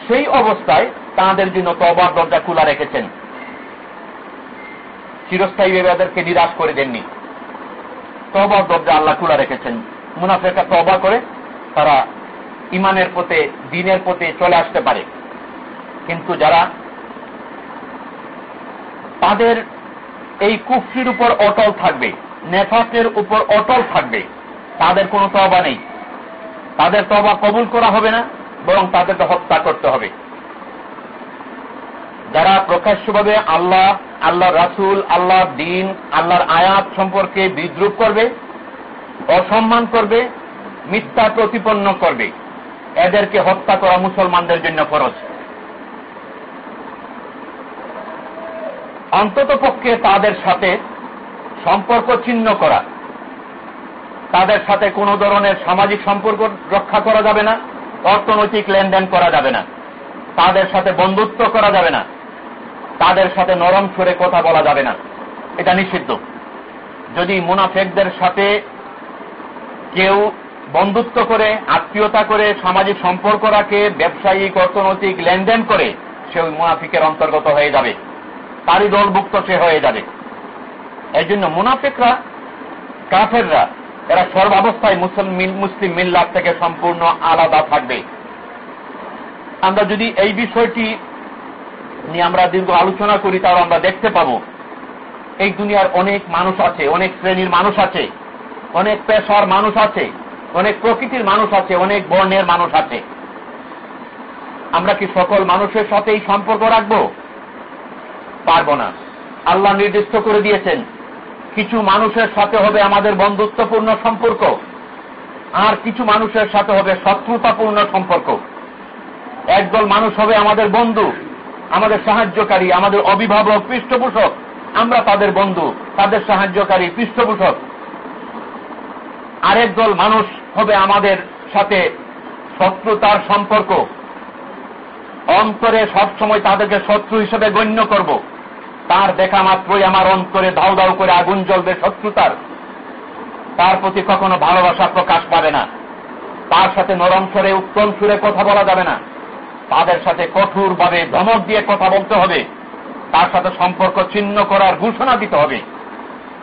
সেই অবস্থায় তাদের জন্য তবার দরজা খোলা রেখেছেন। চিরস্থায়ী তাদেরকে নিরাশ করে দেননি। তবার দরজা আল্লাহ খোলা রেখেছেন। মুনাফেকা তবা করে তারা ইমানের পথে দিনের পথে চলে আসতে পারে। কিন্তু যারা তাদের এই কুফরির উপর অটল থাকবে নেফাকের উপর অটল থাকবে, তাদের কোনো তবা নেই। তাদের তবা কবুল করা হবে না, বরং তাদেরকে হত্যা করতে হবে। যারা প্রকাশ্যভাবে আল্লাহ আল্লাহ রাসুল, আল্লাহর দিন আল্লাহর আয়াত সম্পর্কে বিদ্রুপ করবে অসম্মান করবে, মিথ্যা প্রতিপন্ন করবে। এদেরকে হত্যা করা মুসলমানদের জন্য ফরজ। অন্তত পক্ষে তাদের সাথে সম্পর্ক ছিন্ন করা। তাদের সাথে কোন ধরনের সামাজিক সম্পর্ক রক্ষা করা যাবে না, অর্থনৈতিক লেনদেন করা যাবে না। তাদের সাথে বন্ধুত্ব করা যাবে না। তাদের সাথে নরম সুরে কথা বলা যাবে না। এটা নিষিদ্ধ। যদি মুনাফেকদের সাথে কেউ বন্ধুত্ব করে, আত্মীয়তা করে, সামাজিক সম্পর্ক রাখে, ব্যবসায়িক, অর্থনৈতিক লেনদেন করে, সে ওই মুনাফিকের অন্তর্গত হয়ে যাবে। তারই দলভুক্ত সে হয়ে যাবে। এই জন্য মুনাফিকরা, কাফেররা, এরা সর্বাবস্থায় মুসলিম মুসলিম মিল্লার থেকে সম্পূর্ণ আলাদা থাকবে। আমরা যদি এই বিষয়টি নিয়ে আমরা দীর্ঘ আলোচনা করি তাও আমরা দেখতে পাব, এই দুনিয়ার অনেক মানুষ আছে, অনেক শ্রেণির মানুষ আছে অনেক পেশার মানুষ আছে, অনেক প্রকৃতির মানুষ আছে, অনেক বর্ণের মানুষ আছে। আমরা কি সকল মানুষের সাথে এই সম্পর্ক রাখব? পারব না। আল্লাহ নির্দিষ্ট করে দিয়েছেন, কিছু মানুষের সাথে হবে আমাদের বন্ধুত্বপূর্ণ সম্পর্ক, আর কিছু মানুষের সাথে হবে শত্রুতাপূর্ণ সম্পর্ক। একদল মানুষ হবে আমাদের বন্ধু, আমাদের সাহায্যকারী, আমাদের অভিভাবক, পৃষ্ঠপোষক। আমরা তাদের বন্ধু, তাদের সাহায্যকারী, পৃষ্ঠপোষক। আরেক দল মানুষ হবে আমাদের সাথে শত্রুতার সম্পর্ক। অন্তরে সবসময় তাদেরকে শত্রু হিসেবে গণ্য করব। তার দেখা মাত্রই আমার অন্তরে ধাউ ধাউ করে আগুন জ্বলবে শত্রুতার। তার প্রতি কখনো ভালোবাসা প্রকাশ পাবে না। তার সাথে নরম সুরে উত্তম সুরে কথা বলা যাবে না। তাদের সাথে কঠোরভাবে ধমক দিয়ে কথা বলতে হবে। তার সাথে সম্পর্ক ছিন্ন করার ঘোষণা দিতে হবে।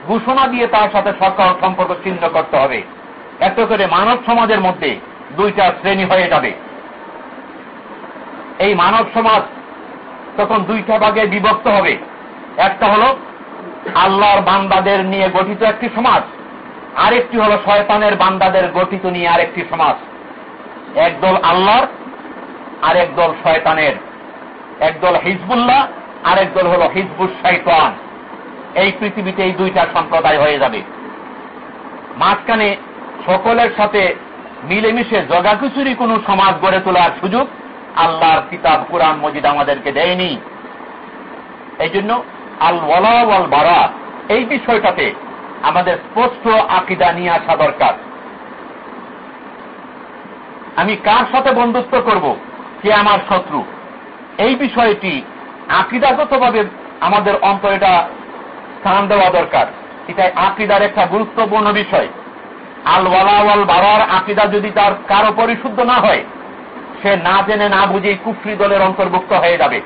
ঘোষণা দিয়ে তার সাথে সকল সম্পর্ক ছিন্ন করতে হবে। এত করে মানব সমাজের মধ্যে দুইটা শ্রেণি হয়ে যাবে। এই মানব সমাজ তখন দুইটা ভাগে বিভক্ত হবে। একটা হলো আল্লাহর বান্দাদের নিয়ে গঠিত একটি সমাজ, আরেকটি হলো শয়তানের বান্দাদের গঠিত নিয়ে আরেকটি সমাজ। একদল আল্লাহর আর একদল শয়তানের। একদল হিজবুল্লাহ আর একদল হলো হিজবুল শৈতান এই পৃথিবীতে এই দুইটা সম্প্রদায় হয়ে যাবে। মাঝখানে সকলের সাথে মিলেমিশে জগাকুচুরি কোন সমাজ গড়ে তোলার সুযোগ আল্লাহর কিতাব, কোরআন, মজিদ আমাদেরকে দেয়নি। এই জন্য আল ওয়ালা ওয়াল বারা এই বিষয়টাতে আমাদের স্পষ্ট আকিদা নিয়ে আসা দরকার। আমি কার সাথে বন্ধুত্ব করব? কে আমার শত্রু? এই বিষয়টি আকিদাগতভাবে আমাদের অন্তর এটা স্থান দেওয়া দরকার। এটা আকিদার একটা গুরুত্বপূর্ণ বিষয়। আল ওয়ালাওয়াল বাবার আকিদা যদি তার কারও পরিশুদ্ধ না হয়, সে না জেনে না বুঝেই কুফরি দলের অন্তর্ভুক্ত হয়ে যাবে।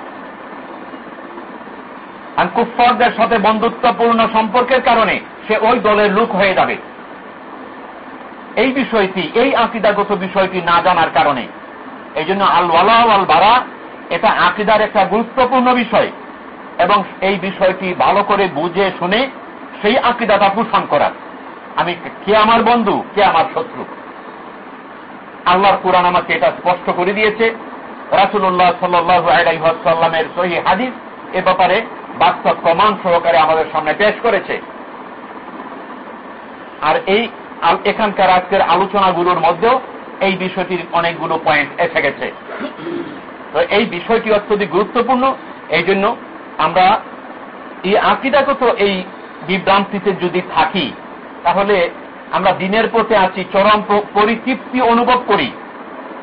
আর কুফরদের সাথে বন্ধুত্বপূর্ণ সম্পর্কের কারণে সে ওই দলের লোক হয়ে যাবে। এই বিষয়টি, এই আকিদাগত বিষয়টি না জানার কারণে। এই জন্য আল ওয়ালা আল বারা এটা আকিদার একটা গুরুত্বপূর্ণ বিষয়। এবং এই বিষয়টি ভালো করে বুঝে শুনে সেই আকিদাটা পোষণ করার। আমি কে আমার বন্ধু, কে আমার শত্রু? আল্লাহর কোরআন আমাকে এটা স্পষ্ট করে দিয়েছে। রাসুল্লাহ সাল্লামের সহি হাদিস এ ব্যাপারে বাস্তব প্রমাণ সহকারে আমাদের সামনে পেশ করেছে। আর এই এখানকার আজকের আলোচনাগুলোর মধ্যেও এই বিষয়টির অনেকগুলো পয়েন্ট এসে গেছে। তো এই বিষয়টি অত্যধিক গুরুত্বপূর্ণ। এই জন্য আমরা এই আকিদাগত এই বিভ্রান্তিতে যদি থাকি, তাহলে আমরা দিনের পথে আছি, চরম পরিতৃপ্তি অনুভব করি।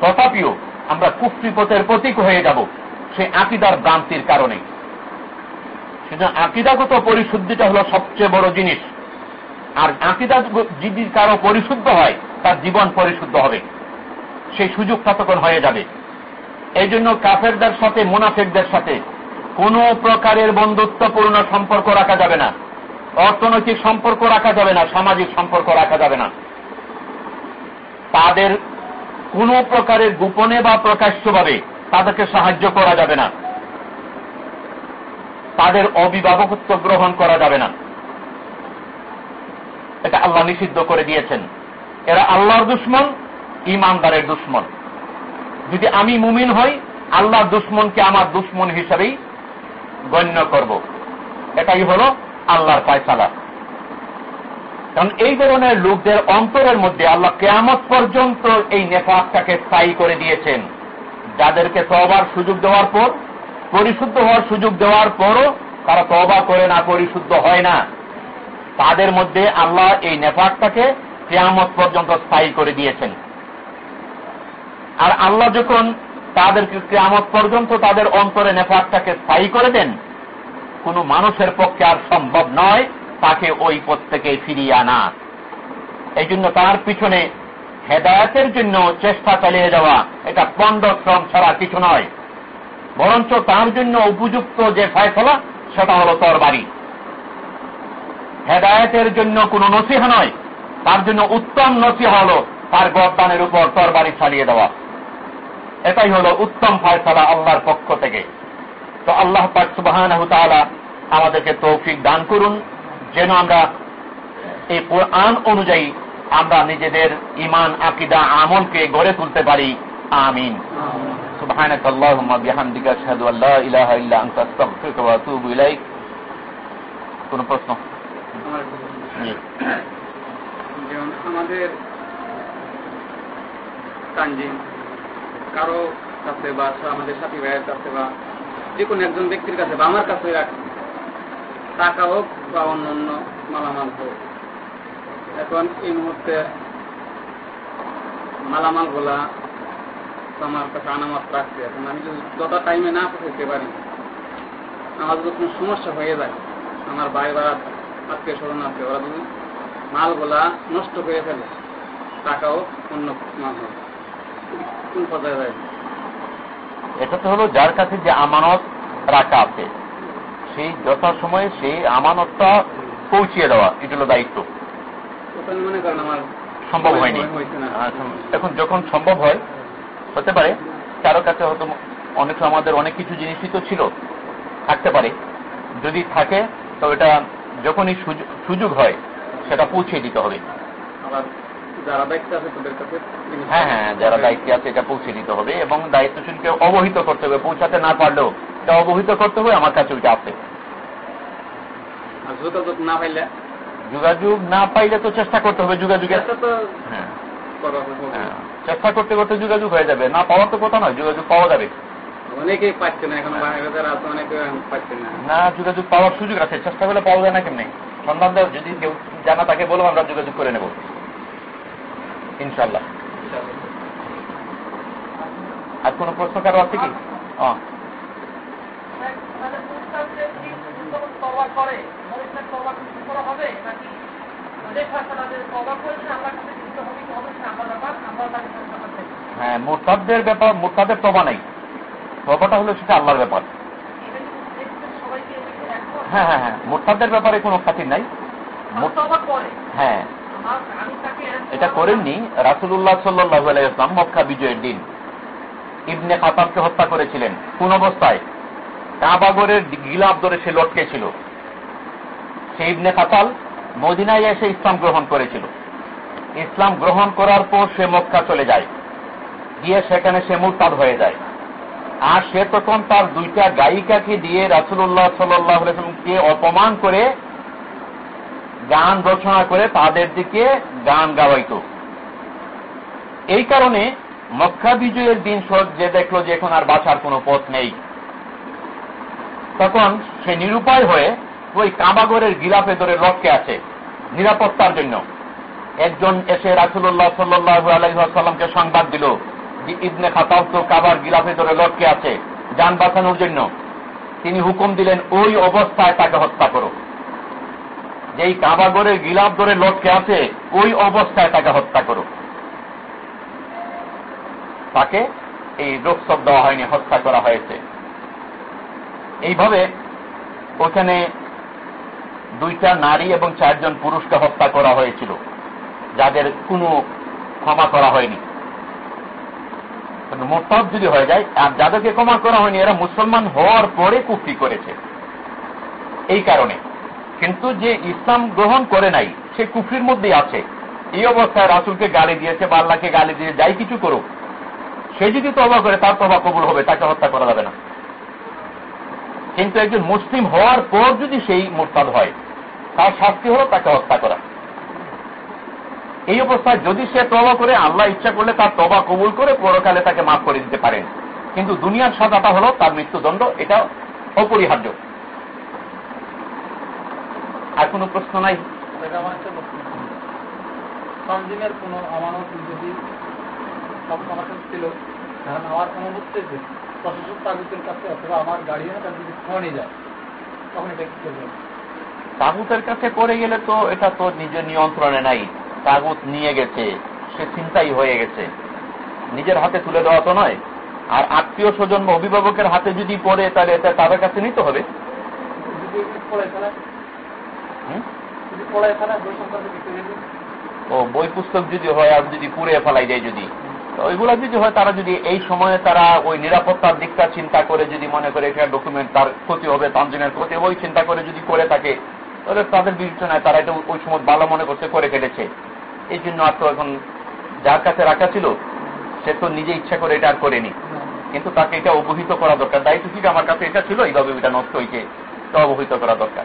তথাপিও আমরা কুফরি পথের প্রতীক হয়ে যাব সে আকিদার ভ্রান্তির কারণে। সেজন্য আকিদাগত পরিশুদ্ধিটা হলো সবচেয়ে বড় জিনিস। আর আকিদা যদি কারও পরিশুদ্ধ হয়, তার জীবন পরিশুদ্ধ হবে। সেই সুযোগটা তখন হয়ে যাবে। এই জন্য কাফেরদের সাথে, মুনাফেকদের সাথে কোন প্রকারের বন্ধুত্বপূর্ণ সম্পর্ক রাখা যাবে না। অর্থনৈতিক সম্পর্ক রাখা যাবে না, সামাজিক সম্পর্ক রাখা যাবে না। তাদের কোন প্রকারের গোপনে বা প্রকাশ্যভাবে তাদেরকে সাহায্য করা যাবে না। তাদের অভিভাবকত্ব গ্রহণ করা যাবে না। এটা আল্লাহ নিষিদ্ধ করে দিয়েছেন। এরা আল্লাহর দুশ্মন, ইমানদারের দুশ্মন। যদি আমি মুমিন হই, আল্লাহর দুশ্মনকে আমার দুশ্মন হিসাবেই গণ্য করব। এটাই হল? আল্লাহর পায়সালা কারণ এই ধরনের লোকদের অন্তরের মধ্যে আল্লাহ কেয়ামত পর্যন্ত এই নেফাকটাকে স্থায়ী করে দিয়েছেন। যাদেরকে তবার সুযোগ দেওয়ার পর, পরিশুদ্ধ হওয়ার সুযোগ দেওয়ার পরও তারা তবা করে না, পরিশুদ্ধ হয় না। তাদের মধ্যে আল্লাহ এই নেফাকটাকে কেয়ামত পর্যন্ত স্থায়ী করে দিয়েছেন। আর আল্লাহ যখন তাদেরকে কেয়ামত পর্যন্ত তাদের অন্তরে নেফাকটাকে স্থায়ী করে দেন, কোন মানুষের পক্ষে আর সম্ভব নয় তাকে ওই পথ থেকে ফিরিয়ে আনা। এই জন্য তার পিছনে হেদায়তের জন্য চেষ্টা চালিয়ে যাওয়া, এটা পণ্ড শ্রম ছাড়া কিছু নয়। বরঞ্চ তার জন্য উপযুক্ত যে ফয়সলা, সেটা হল তর বাড়ি। হেদায়তের জন্য কোন নসিহা নয়, তার জন্য উত্তম নসিহা হল তার গরদানের উপর তর বাড়ি চালিয়ে দেওয়া। এটাই হল উত্তম ফয়সলা আল্লাহর পক্ষ থেকে তো আল্লাহ পাক সুবাহ আমাদেরকে তৌফিক দান করুন যেন আমরা এই কোরআন অনুযায়ী আমরা নিজেদের ইমান আকিদা আমলকে গড়ে তুলতে পারি আমিন سبحانك اللهم بحمدك اشهد ان لا اله الا انت استغفرك واتوب اليك কোন প্রশ্ন আমাদের তানজিম কারও কাছে বা আমাদের সাথী ভাইয়ের কাছে বা যে কোনো একজন ব্যক্তির কাছে বা আমার কাছে রাখি। টাকা হোক বা অন্য অন্য মালামাল হোক। এখন এই মুহূর্তে মালামালগুলা আমার কাছে আনামত রাখছে। এখন আমি যদি যত টাইমে না পৌঁছতে পারি, আমার যদি কোনো সমস্যা হয়ে যায়, আমার ভাই বা আত্মীয় স্বজন আছে, ওরা যদি মালগুলা নষ্ট হয়ে ফেলে টাকাও অন্য মাল হবে এটা তো হলো যার কাছে যে আমানত রাখা আছে সেই যথাসময়ে সেই আমানতটা পৌঁছিয়ে দেওয়া এটা হলো দায়িত্ব। সম্ভব হয়নি। এখন যখন সম্ভব হয় হতে পারে কারও কাছে হয়তো অনেক আমাদের অনেক কিছু জিনিসই তো ছিল থাকতে পারে। যদি থাকে তো এটা যখনই সুযোগ- হয় সেটা পৌঁছে দিতে হবে। যারা দায়িত্ব আছে তাদের কাছে হ্যাঁ হ্যাঁ যারা দায়িত্বে আছে এটা পৌঁছে দিতে হবে এবং দায়িত্বশীলকে অবহিত করতে হবে। পৌঁছাতে না পারলেও এটা অবহিত করতে হবে আমার কাছে ওইটা আছে। যোগাযোগ না পাইলে? যোগাযোগ না পাইলে তো চেষ্টা করতে হবে যোগাযোগের চেষ্টা হ্যাঁ। হ্যাঁ, চেষ্টা করতে করতে যোগাযোগ হয়ে যাবে। না পাওয়ার তো কথা নয় যোগাযোগ পাওয়া যাবে। অনেকেই পাচ্ছে না এখন পাচ্ছে না। না যোগাযোগ পাওয়ার সুযোগ আছে চেষ্টা করলে পাওয়া যায় না কেমনি? সন্ধান দেওয়া যদি কেউ জানা তাকে বলো আমরা যোগাযোগ করে নেব। ইনশাল্লাহ আর কোনো প্রশ্ন কারও আছে কি? হ্যাঁ মোরতাদের ব্যাপার মোরতাদের তবা নাই। তবাটা হলো সেটা আল্লাহর ব্যাপার। হ্যাঁ হ্যাঁ হ্যাঁ মোরতাদের ব্যাপারে কোনো খাতির নাই। হ্যাঁ। এটা করেননি রাসুল্লাহ সাল্লাহ আলাইসলাম মক্কা বিজয়ের দিন। ইবনে খাতাবকে হত্যা করেছিলেন। কোন অবস্থায়? কাবাগরের গিলাপ ধরে সে লটকে ছিল। সে ইবনে খাতাল মদিনায় এসে ইসলাম গ্রহণ করেছিল। ইসলাম গ্রহণ করার পর সে মক্কা চলে যায়। গিয়ে সেখানে সে মুরতাদ হয়ে যায়। আর সে তখন তার দুইটা গায়িকাকে দিয়ে রাসুল্লাহ সাল্লামকে অপমান করে গান রচনা করে তাদের দিকে গান গাওয়াইত। এই কারণে মক্কা বিজয়ের দিন যে দেখল যে এখন আর বাঁচার কোনো পথ নেই। তখন সে নিরুপায় হয়ে ওই কাবাগরের গিলাপে ধরে লটকে আছে নিরাপত্তার জন্য। একজন এসে রাসুল্লাহ সাল্লাহ আলাইসাল্লামকে সংবাদ দিল যে ইবনে খাতাব তো কাবার গিলাপে ধরে লটকে আছে, যান বাঁচানোর জন্য। তিনি হুকুম দিলেন, ওই অবস্থায় তাকে হত্যা করো। যেই কাবাগরের গিলাপ ধরে লটকে আছে, ওই অবস্থায় তাকে হত্যা করো তাকে এই রোকসব দেওয়া হয়নি, হত্যা করা হয়েছে। এইভাবে ওখানে দুইটা নারী এবং চারজন পুরুষকে হত্যা করা হয়েছিল, যাদের কোনো ক্ষমা করা হয়নি। মোরতাদ যদি হয়ে যায়, আর যাদেরকে ক্ষমা করা হয়নি, এরা মুসলমান হওয়ার পরে কুফরি করেছে। এই কারণে কিন্তু যে ইসলাম গ্রহণ করে নাই, সে কুফরির মধ্যেই আছে। এই অবস্থায় রাসুলকে গালি দিয়েছে বা আল্লাহকে গালি দিয়ে যাই কিছু করুক। সে যদি তবা করে, তার তবা কবুল হবে, তাকে হত্যা করা যাবে না। কিন্তু একজন মুসলিম হওয়ার পর যদি সেই মোরতাদ হয়, তার শাস্তি হলো তাকে হত্যা করা। এই অবস্থায় যদি সে তবা করে, আল্লাহ ইচ্ছা করলে তার তবা কবুল করে, পরকালে তাকে মাফ করে দিতে পারেন। কিন্তু দুনিয়ার সাজাটা হলো তার মৃত্যুদণ্ড, এটা অপরিহার্য। আর কোনো প্রশ্ন নাই? এটা আমার একটা প্রশ্ন। তানজিমের কোনো আমানত যদি সব আমার ছিল কারণ আমার অনুভূত হয়েছে প্রশাসক তাগুতের কাছে অথবা আমার গার্ডিয়ানের কাছে যদি ফোনে যায় তখন এটা কি করবে? তাগুতের কাছে পড়ে গেলে তো এটা তো নিজের নিয়ন্ত্রণে নাই। তাগুত নিয়ে গেছে সে চিন্তাই হয়ে গেছে। নিজের হাতে তুলে দেওয়া তো নয়। আর আত্মীয় স্বজন বা অভিভাবকের হাতে যদি পড়ে তাহলে এটা তাদের কাছে নিতে হবে। ও বই পুস্তক যদি হয় আর যদি পুড়ে ফেলাই যায় যদি? ওইগুলা যদি হয় তারা যদি এই সময়ে তারা ওই নিরাপত্তার দিকটা চিন্তা করে যদি মনে করে এটা ডকুমেন্ট তার ক্ষতি হবে তানজিমের ক্ষতি ওই চিন্তা করে যদি করে থাকে তাহলে তাদের বিবেচনায় তারা এটা ওই সময় ভালো মনে করতে করে ফেলেছে। এই জন্য আর তো এখন যার কাছে রাখা ছিল সে তো নিজে ইচ্ছা করে এটা আর করেনি। কিন্তু তাকে এটা অবহিত করা দরকার। দায়িত্ব ঠিক আমার কাছে এটা ছিল? এইভাবে এটা নষ্ট হয়েছে। এটা অবহিত করা দরকার।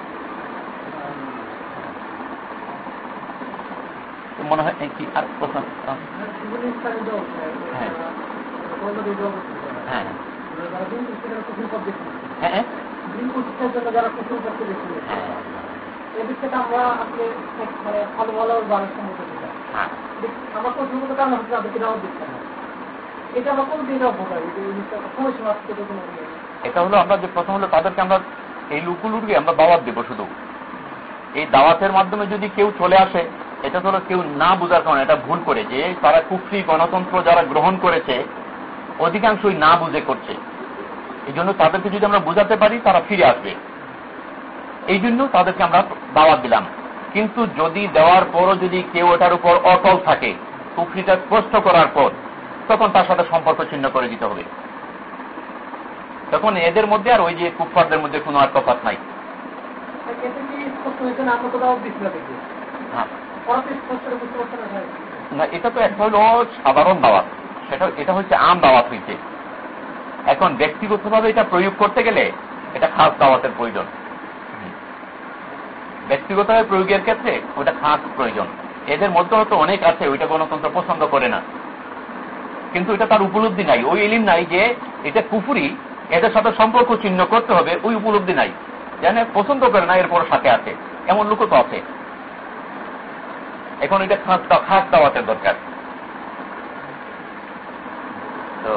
মনে হয় কি আর প্রশ্ন হ্যাঁ। এটা হলো আমরা যে প্রথম হলো তাদেরকে আমরা এই লুকুলুটকে আমরা দাওয়াত দেবো শুধু। এই দাওয়াতের মাধ্যমে যদি কেউ চলে আসে এটা তো কেউ না বোঝার কারণে এটা ভুল করে যে তারা কুফরি গণতন্ত্র যারা গ্রহণ করেছে অধিকাংশই না বুঝে করছে। এই জন্য তাদেরকে যদি আমরা বুঝাতে পারি তারা ফিরে আসবে। এই জন্য তাদেরকে আমরা দাওয়াত দিলাম। কিন্তু যদি দেওয়ার পরও যদি কেউ এটার উপর অটল থাকে কুফরিটা স্পষ্ট করার পর তখন তার সাথে সম্পর্ক ছিন্ন করে দিতে হবে। তখন এদের মধ্যে আর ওই যে কুফফারদের মধ্যে কোনো আর তফাৎ নাই। হ্যাঁ। না এটা তো একটা হলো সাধারণ দাওয়াত। সেটা, এটা হচ্ছে আম দাওয়াত হইছে এখন ব্যক্তিগতভাবে এটা প্রয়োগ করতে গেলে এটা খাস দাওয়াতের প্রয়োজন। ব্যক্তিগতভাবে প্রয়োগের ক্ষেত্রে ওটা খাস প্রয়োজন। এদের মধ্যে হয়তো অনেক আছে, ওইটা গণতন্ত্র পছন্দ করে না। কিন্তু এটা তার উপলব্ধি নাই। ওই এলিম নাই যে এটা কুফুরি, এদের সাথে সম্পর্ক চিহ্ন করতে হবে, ওই উপলব্ধি নাই। জানে পছন্দ করে না এরপর সাথে আছে। এমন লোকও তো আছে। এখন এটা খাস দা- খাস দাওয়াতের দরকার তো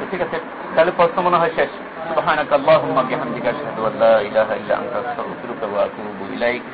তো ঠিক আছে তাহলে প্রশ্ন মনে হয় শেষ سبحانك اللهم وبحمدك اشهد ان لا اله الا انت استغفرك واتوب اليك